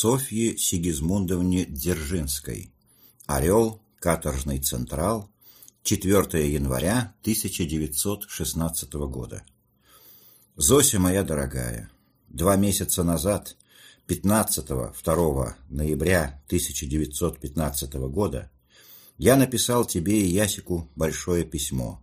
Софье Сигизмундовне Дзержинской. Орел, каторжный Централ, 4 января 1916 года. Зося моя дорогая, два месяца назад, 15-2 ноября 1915 года, я написал тебе и Ясику большое письмо,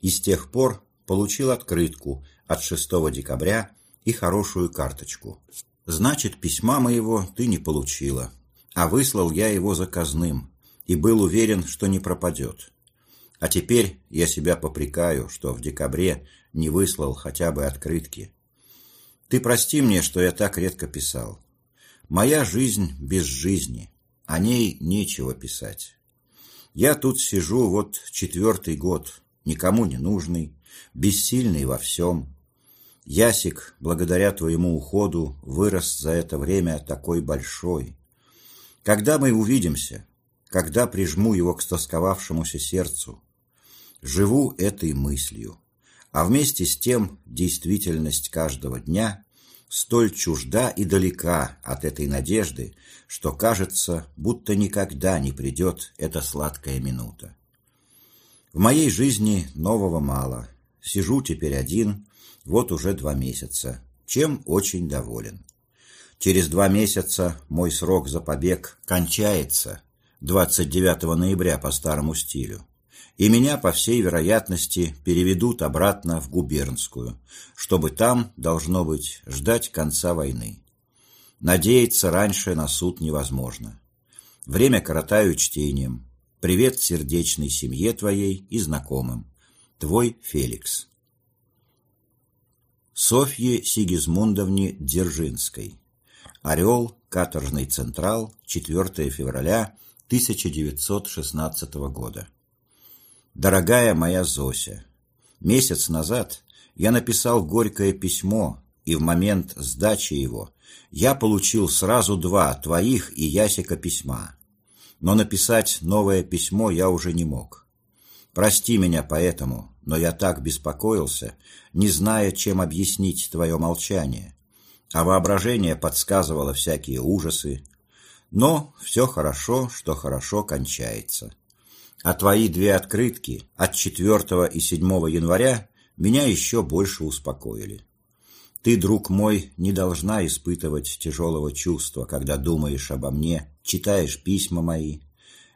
и с тех пор получил открытку от 6 декабря и хорошую карточку. Значит, письма моего ты не получила, а выслал я его заказным и был уверен, что не пропадет. А теперь я себя попрекаю, что в декабре не выслал хотя бы открытки. Ты прости мне, что я так редко писал. Моя жизнь без жизни, о ней нечего писать. Я тут сижу вот четвертый год, никому не нужный, бессильный во всем. Ясик, благодаря твоему уходу, вырос за это время такой большой. Когда мы увидимся, когда прижму его к стосковавшемуся сердцу, живу этой мыслью, а вместе с тем действительность каждого дня столь чужда и далека от этой надежды, что кажется, будто никогда не придет эта сладкая минута. В моей жизни нового мало. Сижу теперь один, вот уже два месяца, чем очень доволен. Через два месяца мой срок за побег кончается, 29 ноября по старому стилю и меня, по всей вероятности, переведут обратно в губернскую, чтобы там, должно быть, ждать конца войны. Надеяться раньше на суд невозможно. Время коротаю чтением. Привет сердечной семье твоей и знакомым. Твой Феликс. Софье Сигизмундовне Дзержинской. Орел, каторжный Централ, 4 февраля 1916 года. Дорогая моя Зося, месяц назад я написал горькое письмо, и в момент сдачи его я получил сразу два твоих и Ясика письма. Но написать новое письмо я уже не мог. Прости меня поэтому, но я так беспокоился, не зная, чем объяснить твое молчание. А воображение подсказывало всякие ужасы. Но все хорошо, что хорошо кончается а твои две открытки от 4 и 7 января меня еще больше успокоили. Ты, друг мой, не должна испытывать тяжелого чувства, когда думаешь обо мне, читаешь письма мои.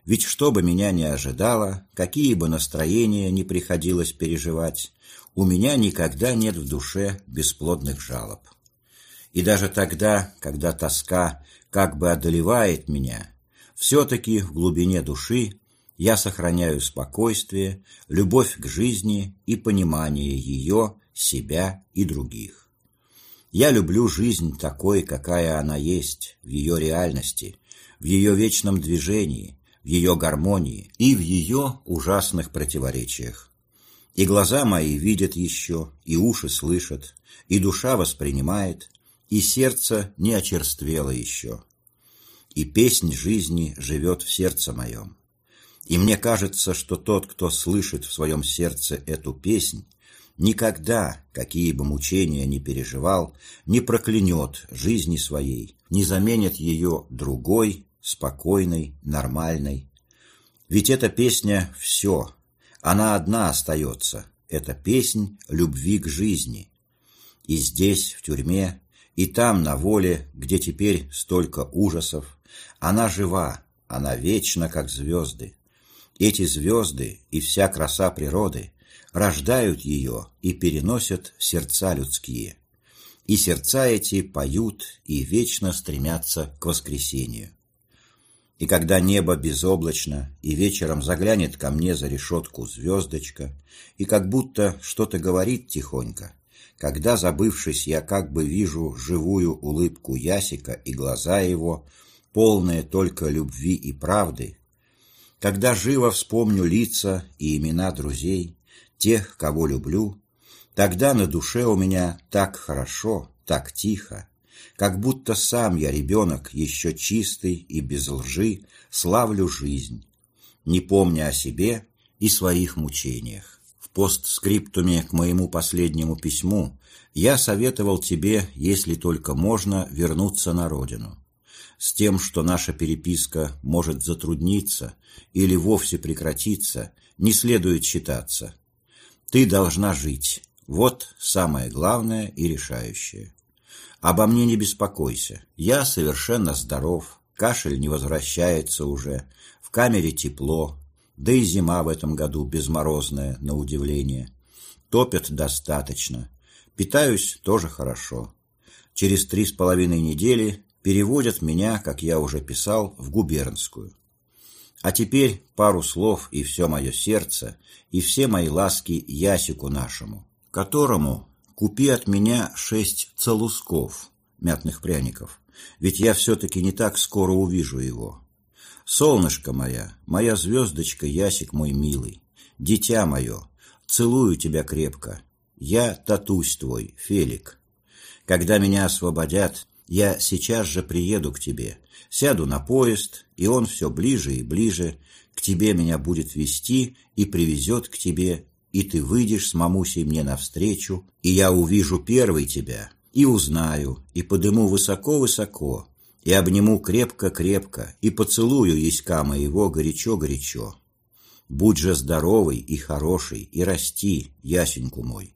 Ведь что бы меня ни ожидало, какие бы настроения ни приходилось переживать, у меня никогда нет в душе бесплодных жалоб. И даже тогда, когда тоска как бы одолевает меня, все-таки в глубине души я сохраняю спокойствие, любовь к жизни и понимание ее, себя и других. Я люблю жизнь такой, какая она есть, в ее реальности, в ее вечном движении, в ее гармонии и в ее ужасных противоречиях. И глаза мои видят еще, и уши слышат, и душа воспринимает, и сердце не очерствело еще. И песнь жизни живет в сердце моем. И мне кажется, что тот, кто слышит в своем сердце эту песнь, никогда, какие бы мучения ни переживал, не проклянет жизни своей, не заменит ее другой, спокойной, нормальной. Ведь эта песня — все, она одна остается, это песнь любви к жизни. И здесь, в тюрьме, и там, на воле, где теперь столько ужасов, она жива, она вечна, как звезды. Эти звезды и вся краса природы рождают ее и переносят в сердца людские. И сердца эти поют и вечно стремятся к воскресению. И когда небо безоблачно, и вечером заглянет ко мне за решетку звездочка, и как будто что-то говорит тихонько, когда, забывшись, я как бы вижу живую улыбку Ясика и глаза его, полные только любви и правды, когда живо вспомню лица и имена друзей, тех, кого люблю, тогда на душе у меня так хорошо, так тихо, как будто сам я ребенок, еще чистый и без лжи, славлю жизнь, не помня о себе и своих мучениях. В постскриптуме к моему последнему письму я советовал тебе, если только можно, вернуться на родину. с тем, что наша переписка может затрудниться или вовсе прекратиться, не следует считаться. Ты должна жить. Вот самое главное и решающее. Обо мне не беспокойся. Я совершенно здоров, кашель не возвращается уже, в камере тепло, да и зима в этом году безморозная, на удивление. Топят достаточно. Питаюсь тоже хорошо. Через три с половиной недели переводят меня, как я уже писал, в губернскую. А теперь пару слов и все мое сердце, и все мои ласки Ясику нашему, которому купи от меня шесть целусков, мятных пряников, ведь я все-таки не так скоро увижу его. Солнышко моя, моя звездочка, Ясик мой милый, дитя мое, целую тебя крепко, я татусь твой, Фелик. Когда меня освободят, я сейчас же приеду к тебе, сяду на поезд, и он все ближе и ближе к тебе меня будет вести и привезет к тебе, и ты выйдешь с мамусей мне навстречу, и я увижу первый тебя, и узнаю, и подыму высоко-высоко, и обниму крепко-крепко, и поцелую яська моего горячо-горячо. Будь же здоровый и хороший, и расти, ясеньку мой.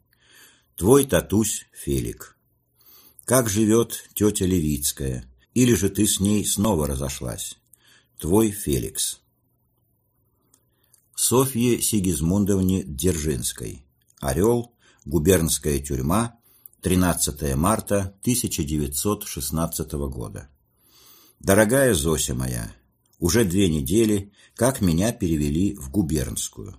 Твой татусь Фелик. Как живет тетя Левицкая, или же ты с ней снова разошлась? Твой Феликс. Софье Сигизмундовне Дзержинской. Орел. Губернская тюрьма. 13 марта 1916 года. Дорогая Зося моя, уже две недели, как меня перевели в губернскую.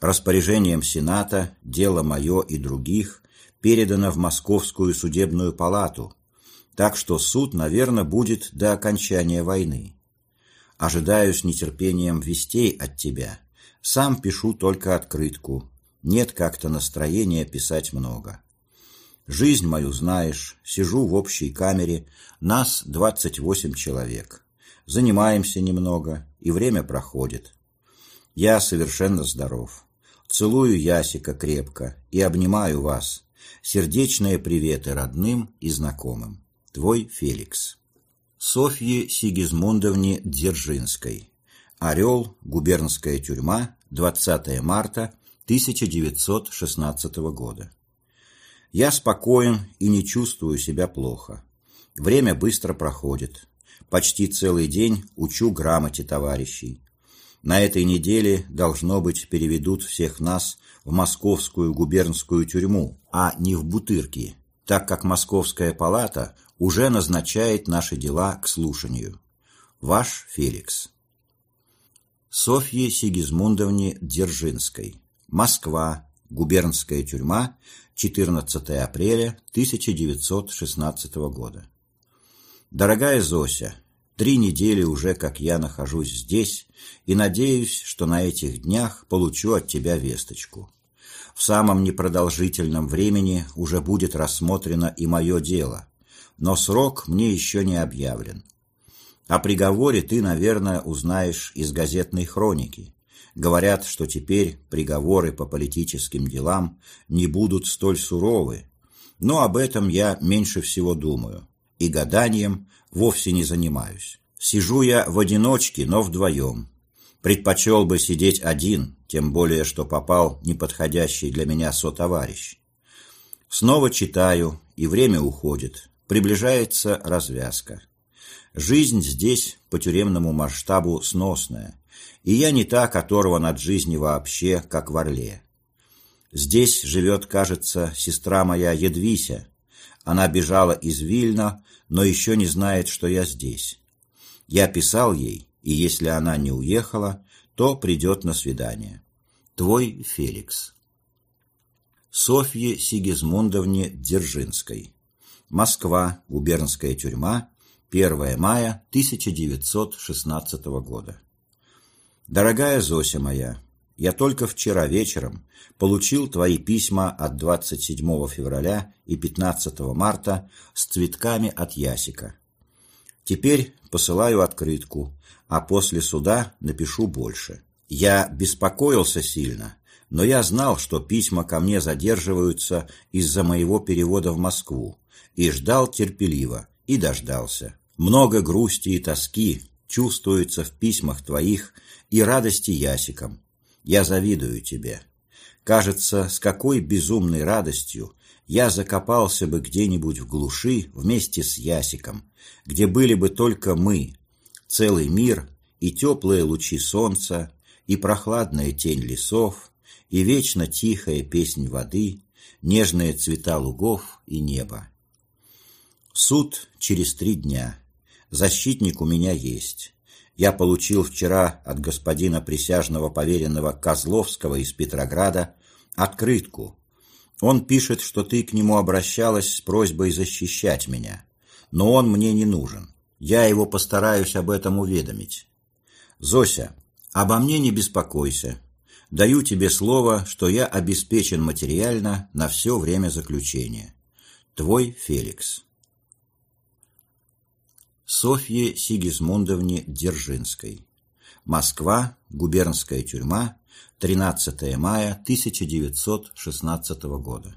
Распоряжением Сената дело мое и других передано в Московскую судебную палату, так что суд, наверное, будет до окончания войны. Ожидаю с нетерпением вестей от тебя. Сам пишу только открытку. Нет как-то настроения писать много. Жизнь мою знаешь, сижу в общей камере, нас 28 человек. Занимаемся немного, и время проходит. Я совершенно здоров. Целую Ясика крепко и обнимаю вас. Сердечные приветы родным и знакомым. Твой Феликс. Софье Сигизмундовне Дзержинской. Орел. Губернская тюрьма. 20 марта 1916 года. Я спокоен и не чувствую себя плохо. Время быстро проходит. Почти целый день учу грамоте товарищей. На этой неделе, должно быть, переведут всех нас в московскую губернскую тюрьму, а не в Бутырки, так как Московская палата уже назначает наши дела к слушанию. Ваш Феликс. Софье Сигизмундовне Дзержинской. Москва. Губернская тюрьма. 14 апреля 1916 года. Дорогая Зося, Три недели уже, как я нахожусь здесь, и надеюсь, что на этих днях получу от тебя весточку. В самом непродолжительном времени уже будет рассмотрено и мое дело, но срок мне еще не объявлен. О приговоре ты, наверное, узнаешь из газетной хроники. Говорят, что теперь приговоры по политическим делам не будут столь суровы, но об этом я меньше всего думаю и гаданием вовсе не занимаюсь. Сижу я в одиночке, но вдвоем. Предпочел бы сидеть один, тем более, что попал неподходящий для меня сотоварищ. Снова читаю, и время уходит. Приближается развязка. Жизнь здесь по тюремному масштабу сносная, и я не та, которого над жизни вообще, как в Орле. Здесь живет, кажется, сестра моя Едвися, она бежала из Вильна, но еще не знает, что я здесь. Я писал ей, и если она не уехала, то придет на свидание. Твой Феликс. Софье Сигизмундовне Дзержинской. Москва, губернская тюрьма, 1 мая 1916 года. Дорогая Зося моя, я только вчера вечером получил твои письма от 27 февраля и 15 марта с цветками от Ясика. Теперь посылаю открытку, а после суда напишу больше. Я беспокоился сильно, но я знал, что письма ко мне задерживаются из-за моего перевода в Москву, и ждал терпеливо, и дождался. Много грусти и тоски чувствуется в письмах твоих и радости ясиком. Я завидую тебе. Кажется, с какой безумной радостью я закопался бы где-нибудь в глуши вместе с ясиком, где были бы только мы, целый мир и теплые лучи солнца, и прохладная тень лесов, и вечно тихая песнь воды, нежные цвета лугов и неба. Суд через три дня. Защитник у меня есть. Я получил вчера от господина присяжного поверенного Козловского из Петрограда открытку. Он пишет, что ты к нему обращалась с просьбой защищать меня. Но он мне не нужен. Я его постараюсь об этом уведомить. Зося, обо мне не беспокойся. Даю тебе слово, что я обеспечен материально на все время заключения. Твой Феликс. Софье Сигизмундовне Дзержинской. Москва, губернская тюрьма, 13 мая 1916 года.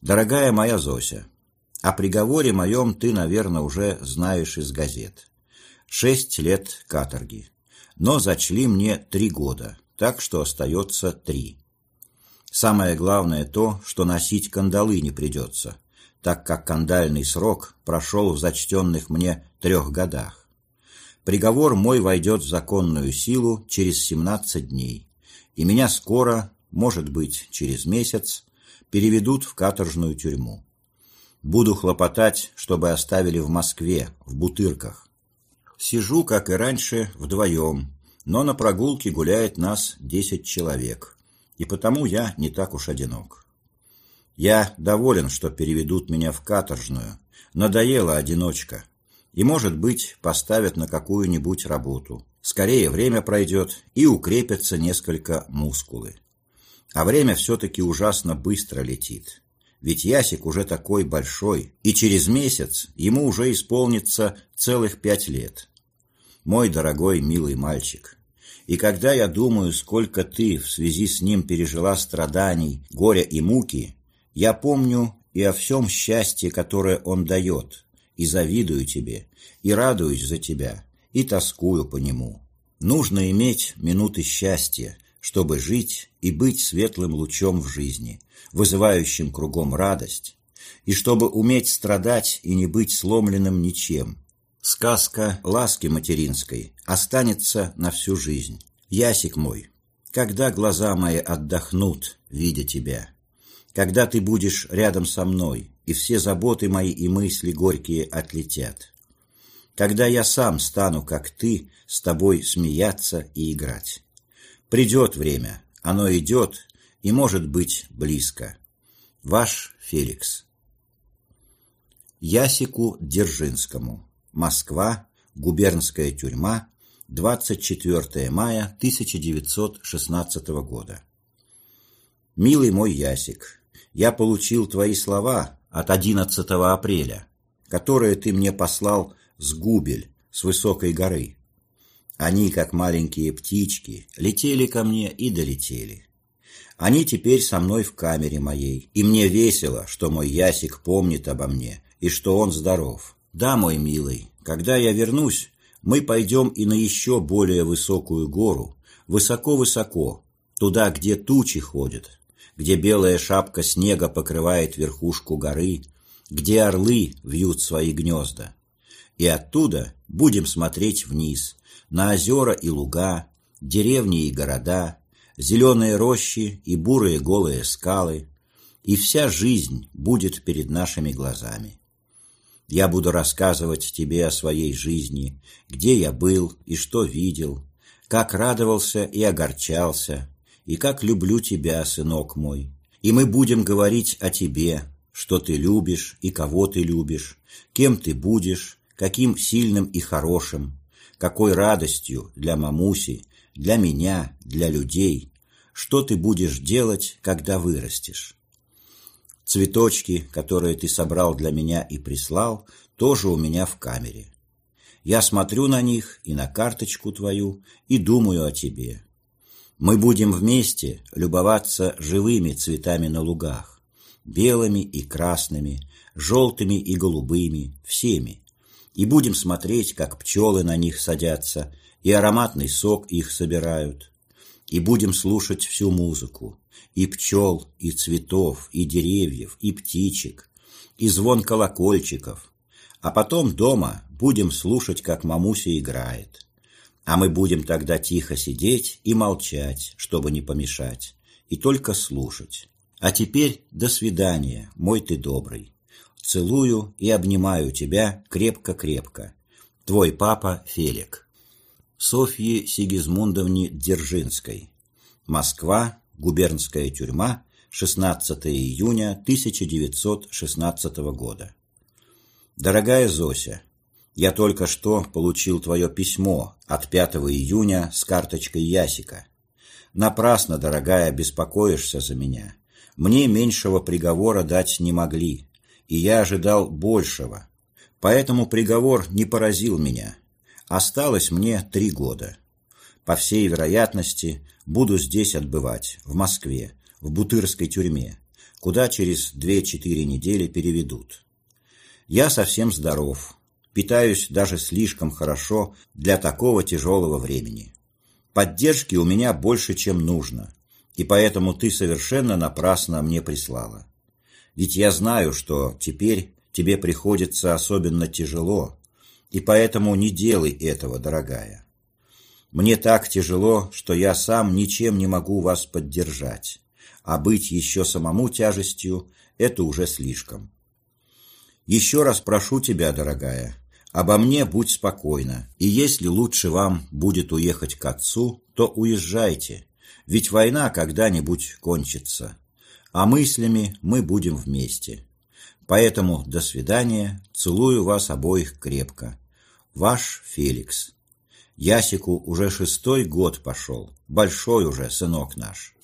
Дорогая моя Зося, о приговоре моем ты, наверное, уже знаешь из газет. Шесть лет каторги. Но зачли мне три года, так что остается три. Самое главное то, что носить кандалы не придется, так как кандальный срок прошел в зачтенных мне трех годах. Приговор мой войдет в законную силу через 17 дней, и меня скоро, может быть, через месяц, переведут в каторжную тюрьму. Буду хлопотать, чтобы оставили в Москве, в Бутырках. Сижу, как и раньше, вдвоем, но на прогулке гуляет нас десять человек, и потому я не так уж одинок. Я доволен, что переведут меня в каторжную. Надоела одиночка. И, может быть, поставят на какую-нибудь работу. Скорее время пройдет и укрепятся несколько мускулы. А время все-таки ужасно быстро летит. Ведь Ясик уже такой большой, и через месяц ему уже исполнится целых пять лет. Мой дорогой милый мальчик, и когда я думаю, сколько ты в связи с ним пережила страданий, горя и муки, я помню и о всем счастье, которое он дает, и завидую тебе, и радуюсь за тебя, и тоскую по нему. Нужно иметь минуты счастья, чтобы жить и быть светлым лучом в жизни, вызывающим кругом радость, и чтобы уметь страдать и не быть сломленным ничем. Сказка ласки материнской останется на всю жизнь. Ясик мой, когда глаза мои отдохнут, видя тебя, когда ты будешь рядом со мной, и все заботы мои и мысли горькие отлетят. Когда я сам стану, как ты, с тобой смеяться и играть. Придет время, оно идет и может быть близко. Ваш Феликс. Ясику Дзержинскому. Москва. Губернская тюрьма. 24 мая 1916 года. Милый мой Ясик, я получил твои слова от 11 апреля, которые ты мне послал с Губель, с высокой горы. Они, как маленькие птички, летели ко мне и долетели. Они теперь со мной в камере моей, и мне весело, что мой Ясик помнит обо мне и что он здоров. Да, мой милый, когда я вернусь, мы пойдем и на еще более высокую гору, высоко-высоко, туда, где тучи ходят, где белая шапка снега покрывает верхушку горы, где орлы вьют свои гнезда. И оттуда будем смотреть вниз, на озера и луга, деревни и города, зеленые рощи и бурые голые скалы, и вся жизнь будет перед нашими глазами. Я буду рассказывать тебе о своей жизни, где я был и что видел, как радовался и огорчался, и как люблю тебя, сынок мой. И мы будем говорить о тебе, что ты любишь и кого ты любишь, кем ты будешь, каким сильным и хорошим, какой радостью для мамуси, для меня, для людей, что ты будешь делать, когда вырастешь. Цветочки, которые ты собрал для меня и прислал, тоже у меня в камере. Я смотрю на них и на карточку твою и думаю о тебе. Мы будем вместе любоваться живыми цветами на лугах, белыми и красными, желтыми и голубыми, всеми, и будем смотреть, как пчелы на них садятся, и ароматный сок их собирают, и будем слушать всю музыку, и пчел, и цветов, и деревьев, и птичек, и звон колокольчиков, а потом дома будем слушать, как мамуся играет. А мы будем тогда тихо сидеть и молчать, чтобы не помешать, и только слушать. А теперь до свидания, мой ты добрый. Целую и обнимаю тебя крепко-крепко. Твой папа Фелик. Софье Сигизмундовне Дзержинской. Москва, губернская тюрьма, 16 июня 1916 года. Дорогая Зося, я только что получил твое письмо от 5 июня с карточкой Ясика. Напрасно, дорогая, беспокоишься за меня. Мне меньшего приговора дать не могли, и я ожидал большего. Поэтому приговор не поразил меня. Осталось мне три года. По всей вероятности, буду здесь отбывать, в Москве, в Бутырской тюрьме, куда через две-четыре недели переведут. Я совсем здоров, питаюсь даже слишком хорошо для такого тяжелого времени. Поддержки у меня больше, чем нужно, и поэтому ты совершенно напрасно мне прислала. Ведь я знаю, что теперь тебе приходится особенно тяжело, и поэтому не делай этого, дорогая. Мне так тяжело, что я сам ничем не могу вас поддержать, а быть еще самому тяжестью – это уже слишком. Еще раз прошу тебя, дорогая, обо мне будь спокойна, и если лучше вам будет уехать к отцу, то уезжайте, ведь война когда-нибудь кончится, а мыслями мы будем вместе. Поэтому до свидания, целую вас обоих крепко. Ваш Феликс. Ясику уже шестой год пошел, большой уже сынок наш.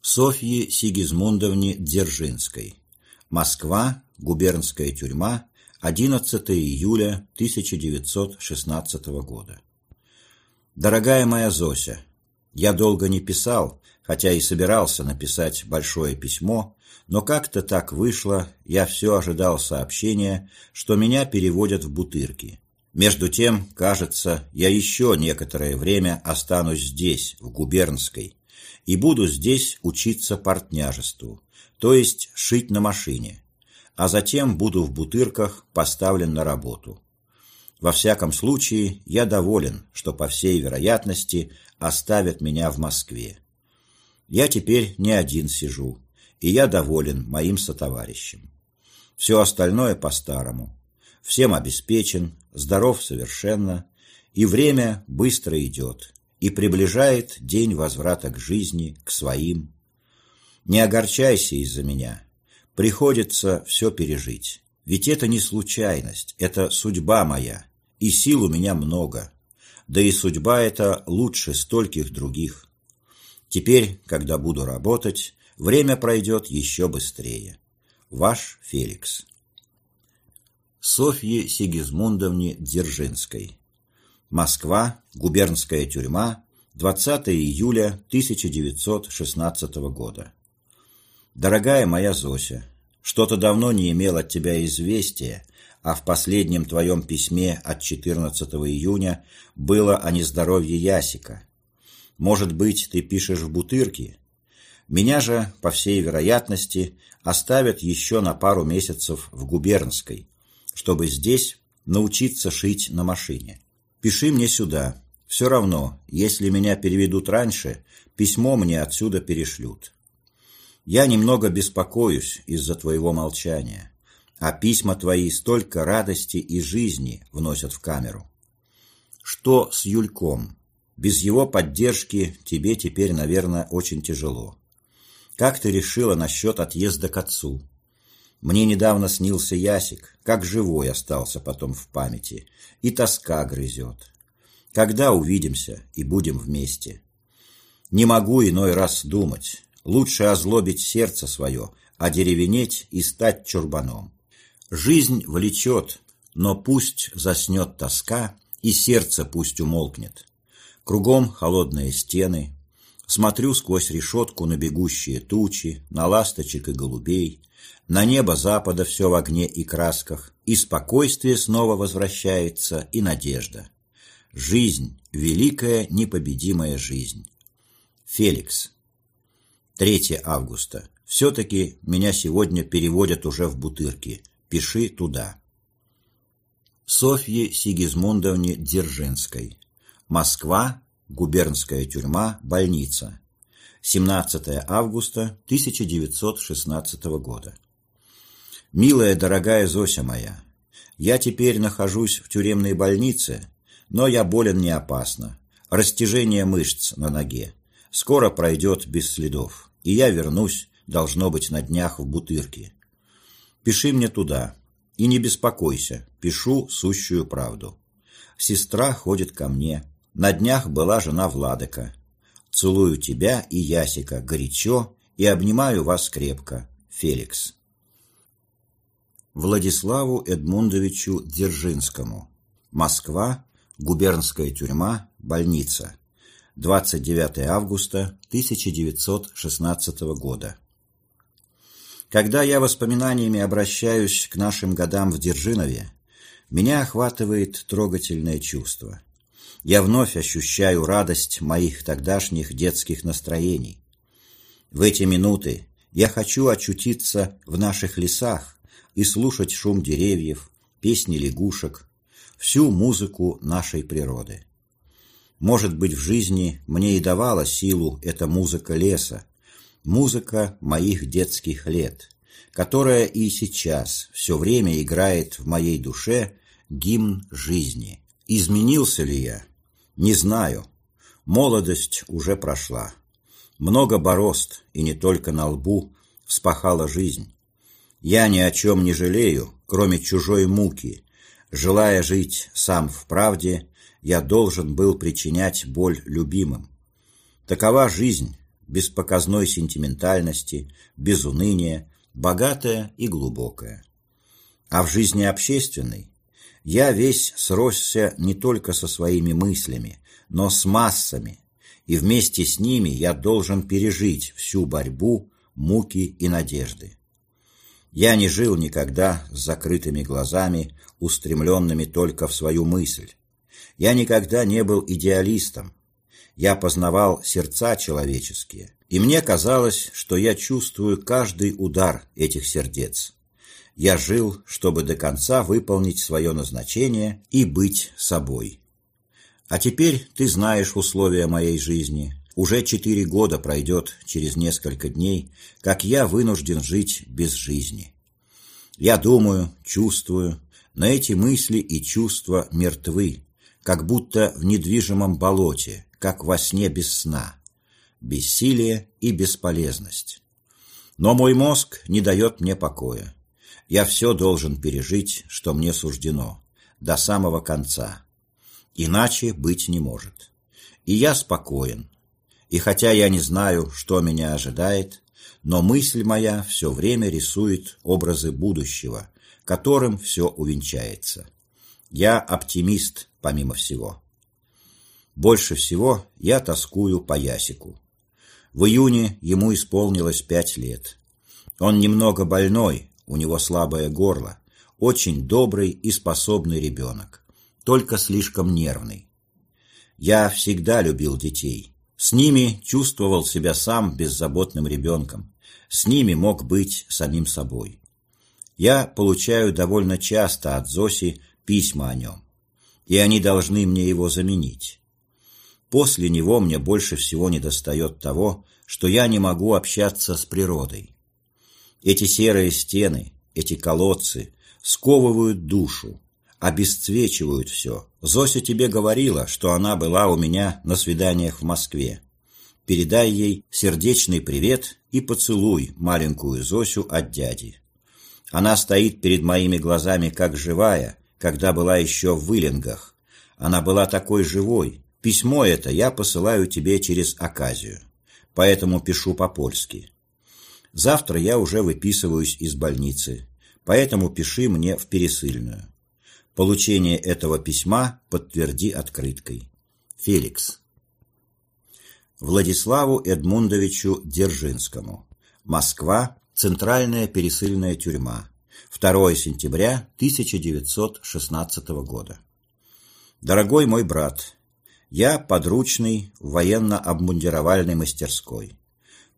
Софье Сигизмундовне Дзержинской. Москва, губернская тюрьма, 11 июля 1916 года. Дорогая моя Зося, я долго не писал, хотя и собирался написать большое письмо, но как-то так вышло, я все ожидал сообщения, что меня переводят в Бутырки. Между тем, кажется, я еще некоторое время останусь здесь, в Губернской, и буду здесь учиться портняжеству, то есть шить на машине, а затем буду в Бутырках поставлен на работу. Во всяком случае, я доволен, что по всей вероятности оставят меня в Москве. Я теперь не один сижу, и я доволен моим сотоварищем. Все остальное по-старому. Всем обеспечен, здоров совершенно, и время быстро идет, и приближает день возврата к жизни, к своим, не огорчайся из-за меня. Приходится все пережить. Ведь это не случайность, это судьба моя, и сил у меня много. Да и судьба эта лучше стольких других. Теперь, когда буду работать, время пройдет еще быстрее. Ваш Феликс. Софье Сигизмундовне Дзержинской. Москва, губернская тюрьма, 20 июля 1916 года. «Дорогая моя Зося, что-то давно не имел от тебя известия, а в последнем твоем письме от 14 июня было о нездоровье Ясика. Может быть, ты пишешь в Бутырке? Меня же, по всей вероятности, оставят еще на пару месяцев в Губернской, чтобы здесь научиться шить на машине. Пиши мне сюда. Все равно, если меня переведут раньше, письмо мне отсюда перешлют. Я немного беспокоюсь из-за твоего молчания, а письма твои столько радости и жизни вносят в камеру. Что с Юльком? Без его поддержки тебе теперь, наверное, очень тяжело. Как ты решила насчет отъезда к отцу? Мне недавно снился Ясик, как живой остался потом в памяти, и тоска грызет. Когда увидимся и будем вместе? Не могу иной раз думать, Лучше озлобить сердце свое, одеревенеть и стать чурбаном. Жизнь влечет, но пусть заснет тоска, и сердце пусть умолкнет. Кругом холодные стены, Смотрю сквозь решетку на бегущие тучи, на ласточек и голубей, на небо запада все в огне и красках, и спокойствие снова возвращается, и надежда. Жизнь, великая непобедимая жизнь. Феликс. 3 августа. Все-таки меня сегодня переводят уже в Бутырки. Пиши туда. Софье Сигизмундовне Дзержинской. Москва, губернская тюрьма, больница. 17 августа 1916 года. Милая, дорогая Зося моя, я теперь нахожусь в тюремной больнице, но я болен не опасно. Растяжение мышц на ноге. Скоро пройдет без следов, и я вернусь, должно быть, на днях в Бутырке. Пиши мне туда, и не беспокойся, пишу сущую правду. Сестра ходит ко мне. На днях была жена Владыка. Целую тебя и Ясика горячо и обнимаю вас крепко. Феликс. Владиславу Эдмундовичу Дзержинскому. Москва, губернская тюрьма, больница. 29 августа 1916 года. Когда я воспоминаниями обращаюсь к нашим годам в Держинове, меня охватывает трогательное чувство. Я вновь ощущаю радость моих тогдашних детских настроений. В эти минуты я хочу очутиться в наших лесах, и слушать шум деревьев, песни лягушек, всю музыку нашей природы. Может быть, в жизни мне и давала силу эта музыка леса, музыка моих детских лет, которая и сейчас все время играет в моей душе гимн жизни. Изменился ли я? Не знаю. Молодость уже прошла. Много борозд, и не только на лбу, вспахала жизнь. Я ни о чем не жалею, кроме чужой муки. Желая жить сам в правде, я должен был причинять боль любимым. Такова жизнь, без показной сентиментальности, без уныния, богатая и глубокая. А в жизни общественной я весь сросся не только со своими мыслями, но с массами, и вместе с ними я должен пережить всю борьбу, муки и надежды. Я не жил никогда с закрытыми глазами, устремленными только в свою мысль. Я никогда не был идеалистом. Я познавал сердца человеческие, и мне казалось, что я чувствую каждый удар этих сердец. Я жил, чтобы до конца выполнить свое назначение и быть собой. А теперь ты знаешь условия моей жизни, уже четыре года пройдет через несколько дней, как я вынужден жить без жизни. Я думаю, чувствую, но эти мысли и чувства мертвы, как будто в недвижимом болоте, как во сне без сна. Бессилие и бесполезность. Но мой мозг не дает мне покоя. Я все должен пережить, что мне суждено, до самого конца. Иначе быть не может. И я спокоен, и хотя я не знаю, что меня ожидает, но мысль моя все время рисует образы будущего, которым все увенчается. Я оптимист, помимо всего. Больше всего я тоскую по Ясику. В июне ему исполнилось пять лет. Он немного больной, у него слабое горло, очень добрый и способный ребенок, только слишком нервный. Я всегда любил детей, с ними чувствовал себя сам беззаботным ребенком. С ними мог быть самим собой. Я получаю довольно часто от Зоси письма о нем. И они должны мне его заменить. После него мне больше всего недостает того, что я не могу общаться с природой. Эти серые стены, эти колодцы сковывают душу, обесцвечивают все. Зося тебе говорила, что она была у меня на свиданиях в Москве. Передай ей сердечный привет и поцелуй маленькую Зосю от дяди. Она стоит перед моими глазами как живая, когда была еще в Вылингах. Она была такой живой. Письмо это я посылаю тебе через оказию. Поэтому пишу по-польски. Завтра я уже выписываюсь из больницы, поэтому пиши мне в пересыльную. Получение этого письма подтверди открыткой. Феликс. Владиславу Эдмундовичу Дзержинскому. Москва. Центральная пересыльная тюрьма. 2 сентября 1916 года. Дорогой мой брат, я подручный в военно-обмундировальной мастерской.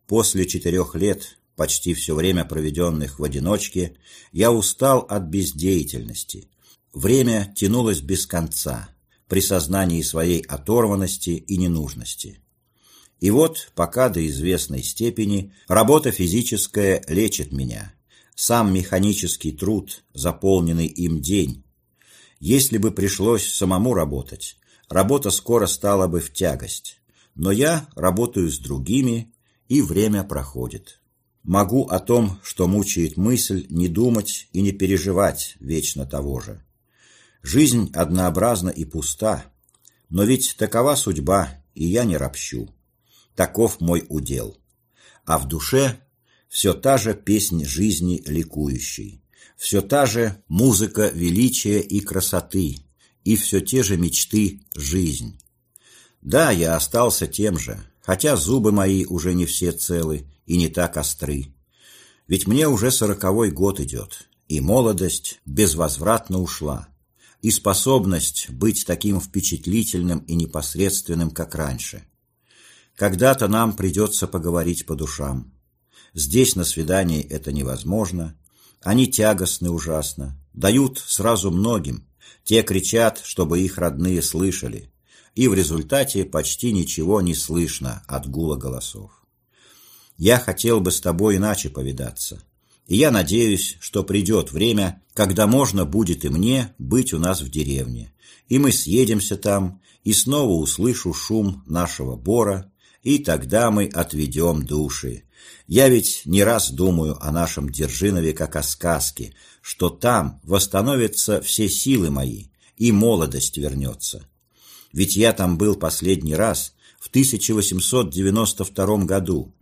После четырех лет, почти все время проведенных в одиночке, я устал от бездеятельности. Время тянулось без конца, при сознании своей оторванности и ненужности. И вот, пока до известной степени, работа физическая лечит меня. Сам механический труд, заполненный им день. Если бы пришлось самому работать, работа скоро стала бы в тягость. Но я работаю с другими, и время проходит. Могу о том, что мучает мысль, не думать и не переживать вечно того же. Жизнь однообразна и пуста, но ведь такова судьба, и я не ропщу. Таков мой удел. А в душе все та же песнь жизни ликующей, все та же музыка величия и красоты, и все те же мечты жизнь. Да, я остался тем же, хотя зубы мои уже не все целы и не так остры. Ведь мне уже сороковой год идет, и молодость безвозвратно ушла, и способность быть таким впечатлительным и непосредственным, как раньше. Когда-то нам придется поговорить по душам. Здесь на свидании это невозможно. Они тягостны ужасно, дают сразу многим. Те кричат, чтобы их родные слышали. И в результате почти ничего не слышно от гула голосов. Я хотел бы с тобой иначе повидаться. И я надеюсь, что придет время, когда можно будет и мне быть у нас в деревне. И мы съедемся там, и снова услышу шум нашего бора, и тогда мы отведем души. Я ведь не раз думаю о нашем Держинове как о сказке, что там восстановятся все силы мои, и молодость вернется. Ведь я там был последний раз в 1892 году,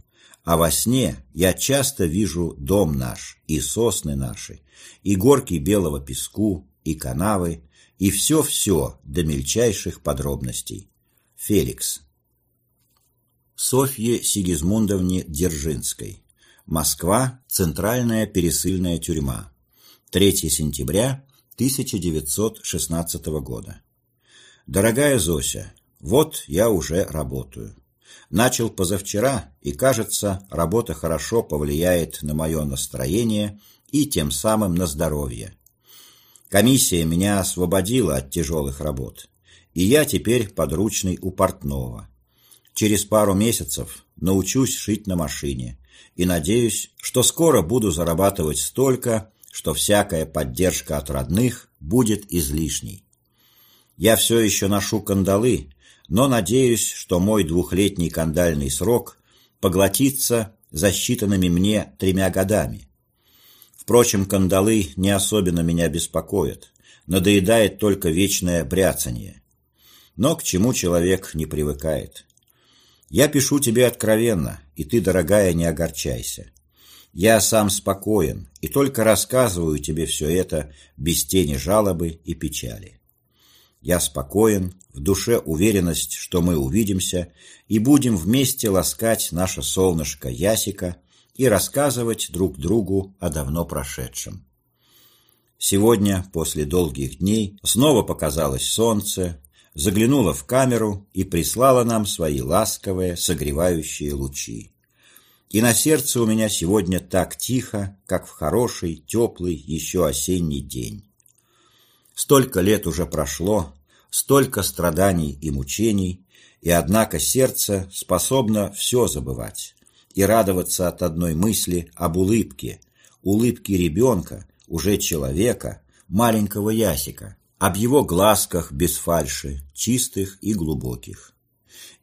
а во сне я часто вижу дом наш, и сосны наши, и горки белого песку, и канавы, и все-все до мельчайших подробностей. Феликс. Софье Сигизмундовне Дзержинской. Москва. Центральная пересыльная тюрьма. 3 сентября 1916 года. Дорогая Зося, вот я уже работаю. Начал позавчера, и, кажется, работа хорошо повлияет на мое настроение и тем самым на здоровье. Комиссия меня освободила от тяжелых работ, и я теперь подручный у портного. Через пару месяцев научусь шить на машине и надеюсь, что скоро буду зарабатывать столько, что всякая поддержка от родных будет излишней. Я все еще ношу кандалы, но надеюсь, что мой двухлетний кандальный срок поглотится засчитанными мне тремя годами. Впрочем, кандалы не особенно меня беспокоят, надоедает только вечное бряцанье. Но к чему человек не привыкает. Я пишу тебе откровенно, и ты, дорогая, не огорчайся. Я сам спокоен и только рассказываю тебе все это без тени жалобы и печали. Я спокоен, в душе уверенность, что мы увидимся и будем вместе ласкать наше солнышко Ясика и рассказывать друг другу о давно прошедшем. Сегодня, после долгих дней, снова показалось солнце, заглянула в камеру и прислала нам свои ласковые, согревающие лучи. И на сердце у меня сегодня так тихо, как в хороший, теплый, еще осенний день. Столько лет уже прошло, столько страданий и мучений, и однако сердце способно все забывать и радоваться от одной мысли об улыбке, улыбке ребенка, уже человека, маленького Ясика, об его глазках без фальши, чистых и глубоких.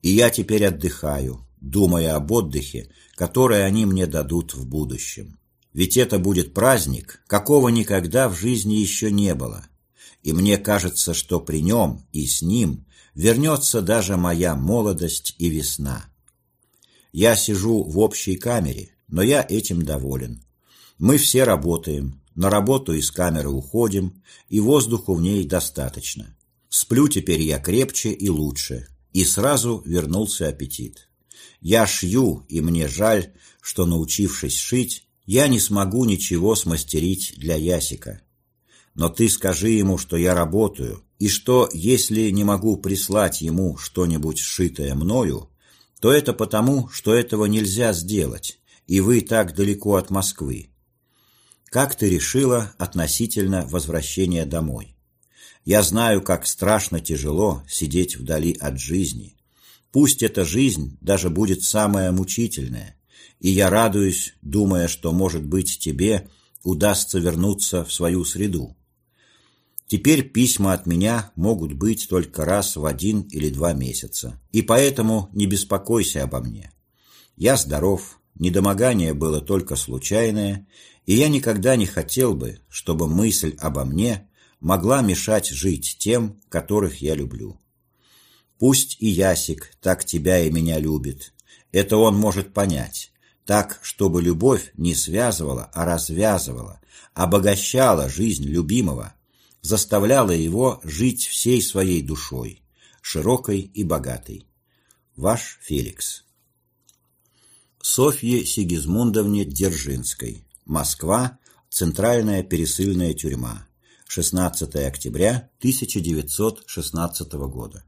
И я теперь отдыхаю, думая об отдыхе, который они мне дадут в будущем. Ведь это будет праздник, какого никогда в жизни еще не было. И мне кажется, что при нем и с ним вернется даже моя молодость и весна. Я сижу в общей камере, но я этим доволен. Мы все работаем, на работу из камеры уходим, и воздуху в ней достаточно. Сплю теперь я крепче и лучше, и сразу вернулся аппетит. Я шью, и мне жаль, что, научившись шить, я не смогу ничего смастерить для Ясика. Но ты скажи ему, что я работаю, и что, если не могу прислать ему что-нибудь сшитое мною, то это потому, что этого нельзя сделать, и вы так далеко от Москвы. Как ты решила относительно возвращения домой? Я знаю, как страшно тяжело сидеть вдали от жизни. Пусть эта жизнь даже будет самая мучительная, и я радуюсь, думая, что, может быть, тебе удастся вернуться в свою среду. Теперь письма от меня могут быть только раз в один или два месяца, и поэтому не беспокойся обо мне. Я здоров, недомогание было только случайное, и я никогда не хотел бы, чтобы мысль обо мне могла мешать жить тем, которых я люблю. Пусть и Ясик так тебя и меня любит, это он может понять, так, чтобы любовь не связывала, а развязывала, обогащала жизнь любимого, заставляла его жить всей своей душой, широкой и богатой. Ваш Феликс. Софье Сигизмундовне Дзержинской. Москва. Центральная пересыльная тюрьма. 16 октября 1916 года.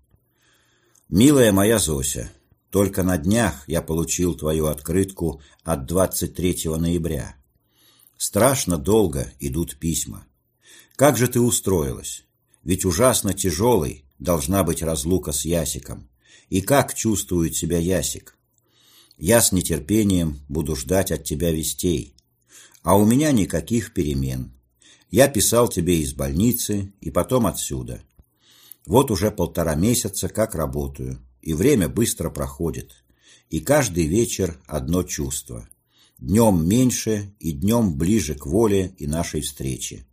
Милая моя Зося, только на днях я получил твою открытку от 23 ноября. Страшно долго идут письма. Как же ты устроилась? Ведь ужасно тяжелой должна быть разлука с Ясиком. И как чувствует себя Ясик? Я с нетерпением буду ждать от тебя вестей. А у меня никаких перемен. Я писал тебе из больницы и потом отсюда. Вот уже полтора месяца как работаю, и время быстро проходит. И каждый вечер одно чувство. Днем меньше и днем ближе к воле и нашей встрече.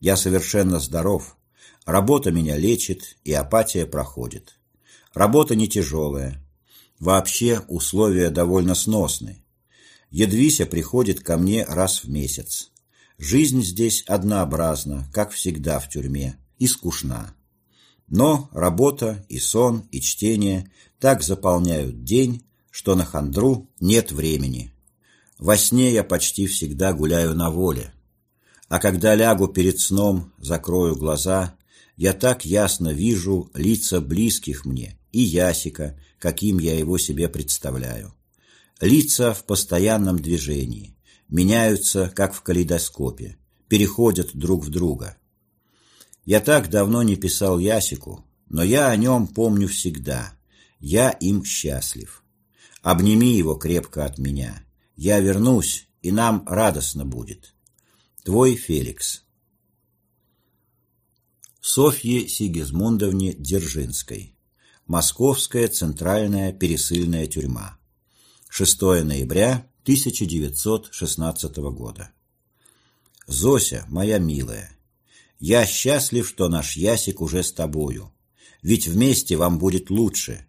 Я совершенно здоров. Работа меня лечит, и апатия проходит. Работа не тяжелая. Вообще условия довольно сносны. Едвися приходит ко мне раз в месяц. Жизнь здесь однообразна, как всегда в тюрьме, и скучна. Но работа и сон, и чтение так заполняют день, что на хандру нет времени. Во сне я почти всегда гуляю на воле. А когда лягу перед сном, закрою глаза, я так ясно вижу лица близких мне и Ясика, каким я его себе представляю. Лица в постоянном движении, меняются, как в калейдоскопе, переходят друг в друга. Я так давно не писал Ясику, но я о нем помню всегда. Я им счастлив. Обними его крепко от меня. Я вернусь, и нам радостно будет. Твой Феликс. Софье Сигизмундовне Дзержинской. Московская центральная пересыльная тюрьма. 6 ноября 1916 года. Зося, моя милая, я счастлив, что наш Ясик уже с тобою, ведь вместе вам будет лучше.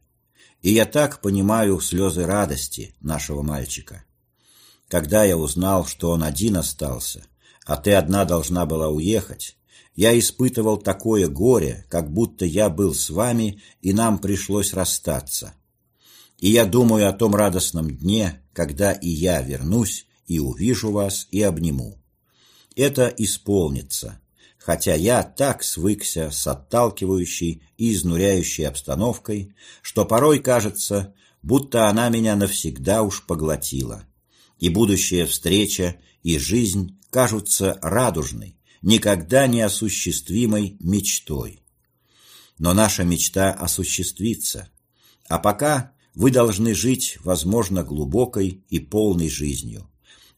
И я так понимаю слезы радости нашего мальчика. Когда я узнал, что он один остался, а ты одна должна была уехать, я испытывал такое горе, как будто я был с вами, и нам пришлось расстаться. И я думаю о том радостном дне, когда и я вернусь, и увижу вас, и обниму. Это исполнится, хотя я так свыкся с отталкивающей и изнуряющей обстановкой, что порой кажется, будто она меня навсегда уж поглотила, и будущая встреча и жизнь кажутся радужной, никогда не осуществимой мечтой. Но наша мечта осуществится, а пока вы должны жить, возможно, глубокой и полной жизнью,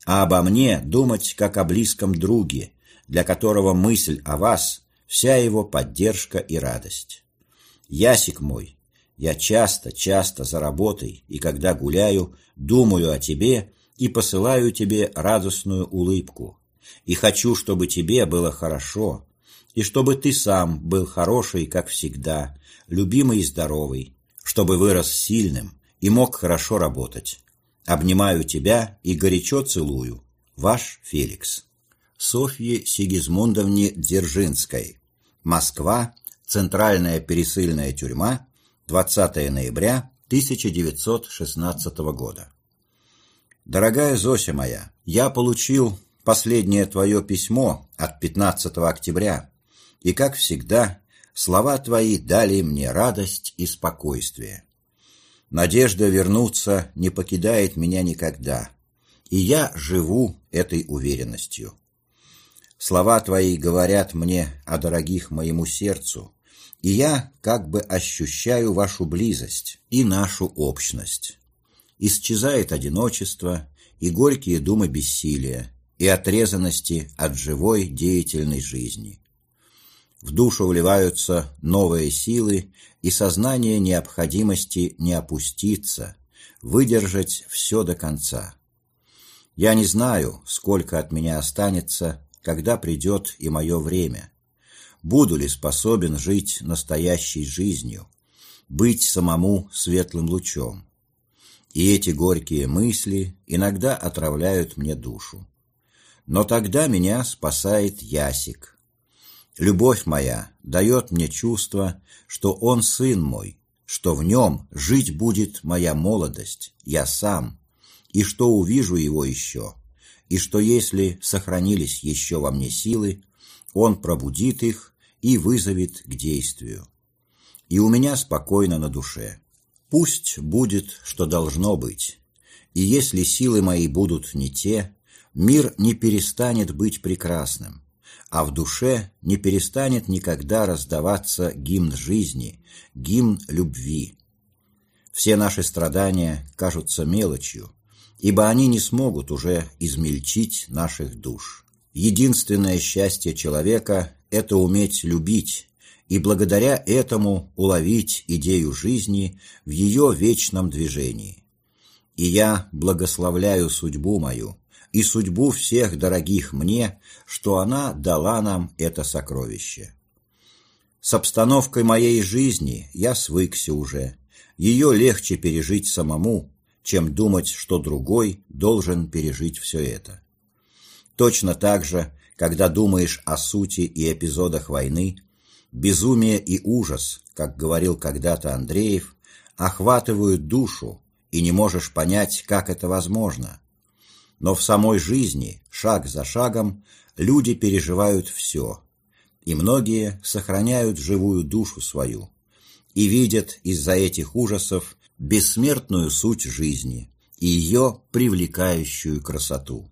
а обо мне думать как о близком друге, для которого мысль о вас – вся его поддержка и радость. Ясик мой, я часто, часто за работой, и когда гуляю, думаю о тебе и посылаю тебе радостную улыбку, и хочу, чтобы тебе было хорошо, и чтобы ты сам был хороший, как всегда, любимый и здоровый, чтобы вырос сильным и мог хорошо работать. Обнимаю тебя и горячо целую. Ваш Феликс. Софье Сигизмундовне Дзержинской. Москва. Центральная пересыльная тюрьма. 20 ноября 1916 года. Дорогая Зося моя, я получил последнее твое письмо от 15 октября, и, как всегда, слова твои дали мне радость и спокойствие. Надежда вернуться не покидает меня никогда, и я живу этой уверенностью. Слова твои говорят мне о дорогих моему сердцу, и я как бы ощущаю вашу близость и нашу общность. Исчезает одиночество и горькие думы бессилия, и отрезанности от живой деятельной жизни. В душу вливаются новые силы и сознание необходимости не опуститься, выдержать все до конца. Я не знаю, сколько от меня останется, когда придет и мое время. Буду ли способен жить настоящей жизнью, быть самому светлым лучом. И эти горькие мысли иногда отравляют мне душу. Но тогда меня спасает Ясик. Любовь моя дает мне чувство, что он сын мой, что в нем жить будет моя молодость, я сам, и что увижу его еще, и что если сохранились еще во мне силы, он пробудит их и вызовет к действию. И у меня спокойно на душе. Пусть будет, что должно быть, и если силы мои будут не те, мир не перестанет быть прекрасным, а в душе не перестанет никогда раздаваться гимн жизни, гимн любви. Все наши страдания кажутся мелочью, ибо они не смогут уже измельчить наших душ. Единственное счастье человека – это уметь любить, и благодаря этому уловить идею жизни в ее вечном движении. И я благословляю судьбу мою, и судьбу всех дорогих мне, что она дала нам это сокровище. С обстановкой моей жизни я свыкся уже. Ее легче пережить самому, чем думать, что другой должен пережить все это. Точно так же, когда думаешь о сути и эпизодах войны, безумие и ужас, как говорил когда-то Андреев, охватывают душу, и не можешь понять, как это возможно – но в самой жизни, шаг за шагом, люди переживают все, и многие сохраняют живую душу свою и видят из-за этих ужасов бессмертную суть жизни и ее привлекающую красоту.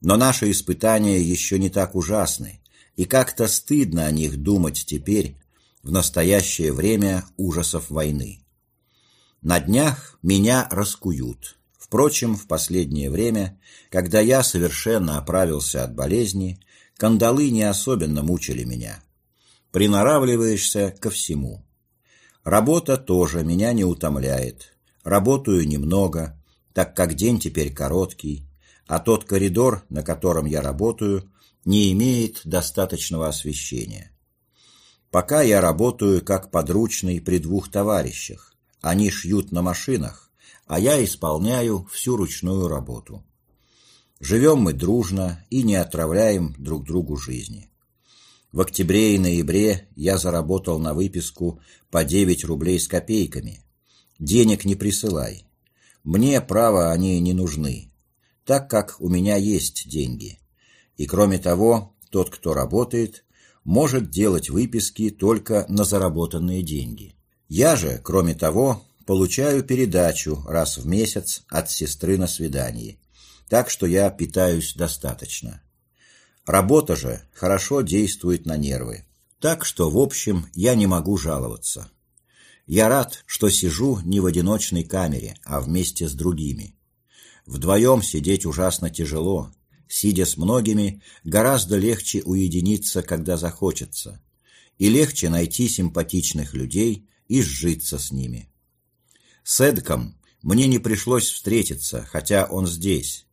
Но наши испытания еще не так ужасны, и как-то стыдно о них думать теперь, в настоящее время ужасов войны. На днях меня раскуют – Впрочем, в последнее время, когда я совершенно оправился от болезни, кандалы не особенно мучили меня. Приноравливаешься ко всему. Работа тоже меня не утомляет. Работаю немного, так как день теперь короткий, а тот коридор, на котором я работаю, не имеет достаточного освещения. Пока я работаю как подручный при двух товарищах. Они шьют на машинах, а я исполняю всю ручную работу. Живем мы дружно и не отравляем друг другу жизни. В октябре и ноябре я заработал на выписку по 9 рублей с копейками. Денег не присылай. Мне, право, они не нужны, так как у меня есть деньги. И кроме того, тот, кто работает, может делать выписки только на заработанные деньги. Я же, кроме того, получаю передачу раз в месяц от сестры на свидании, так что я питаюсь достаточно. Работа же хорошо действует на нервы, так что, в общем, я не могу жаловаться. Я рад, что сижу не в одиночной камере, а вместе с другими. Вдвоем сидеть ужасно тяжело, сидя с многими, гораздо легче уединиться, когда захочется, и легче найти симпатичных людей и сжиться с ними. С Эдком мне не пришлось встретиться, хотя он здесь.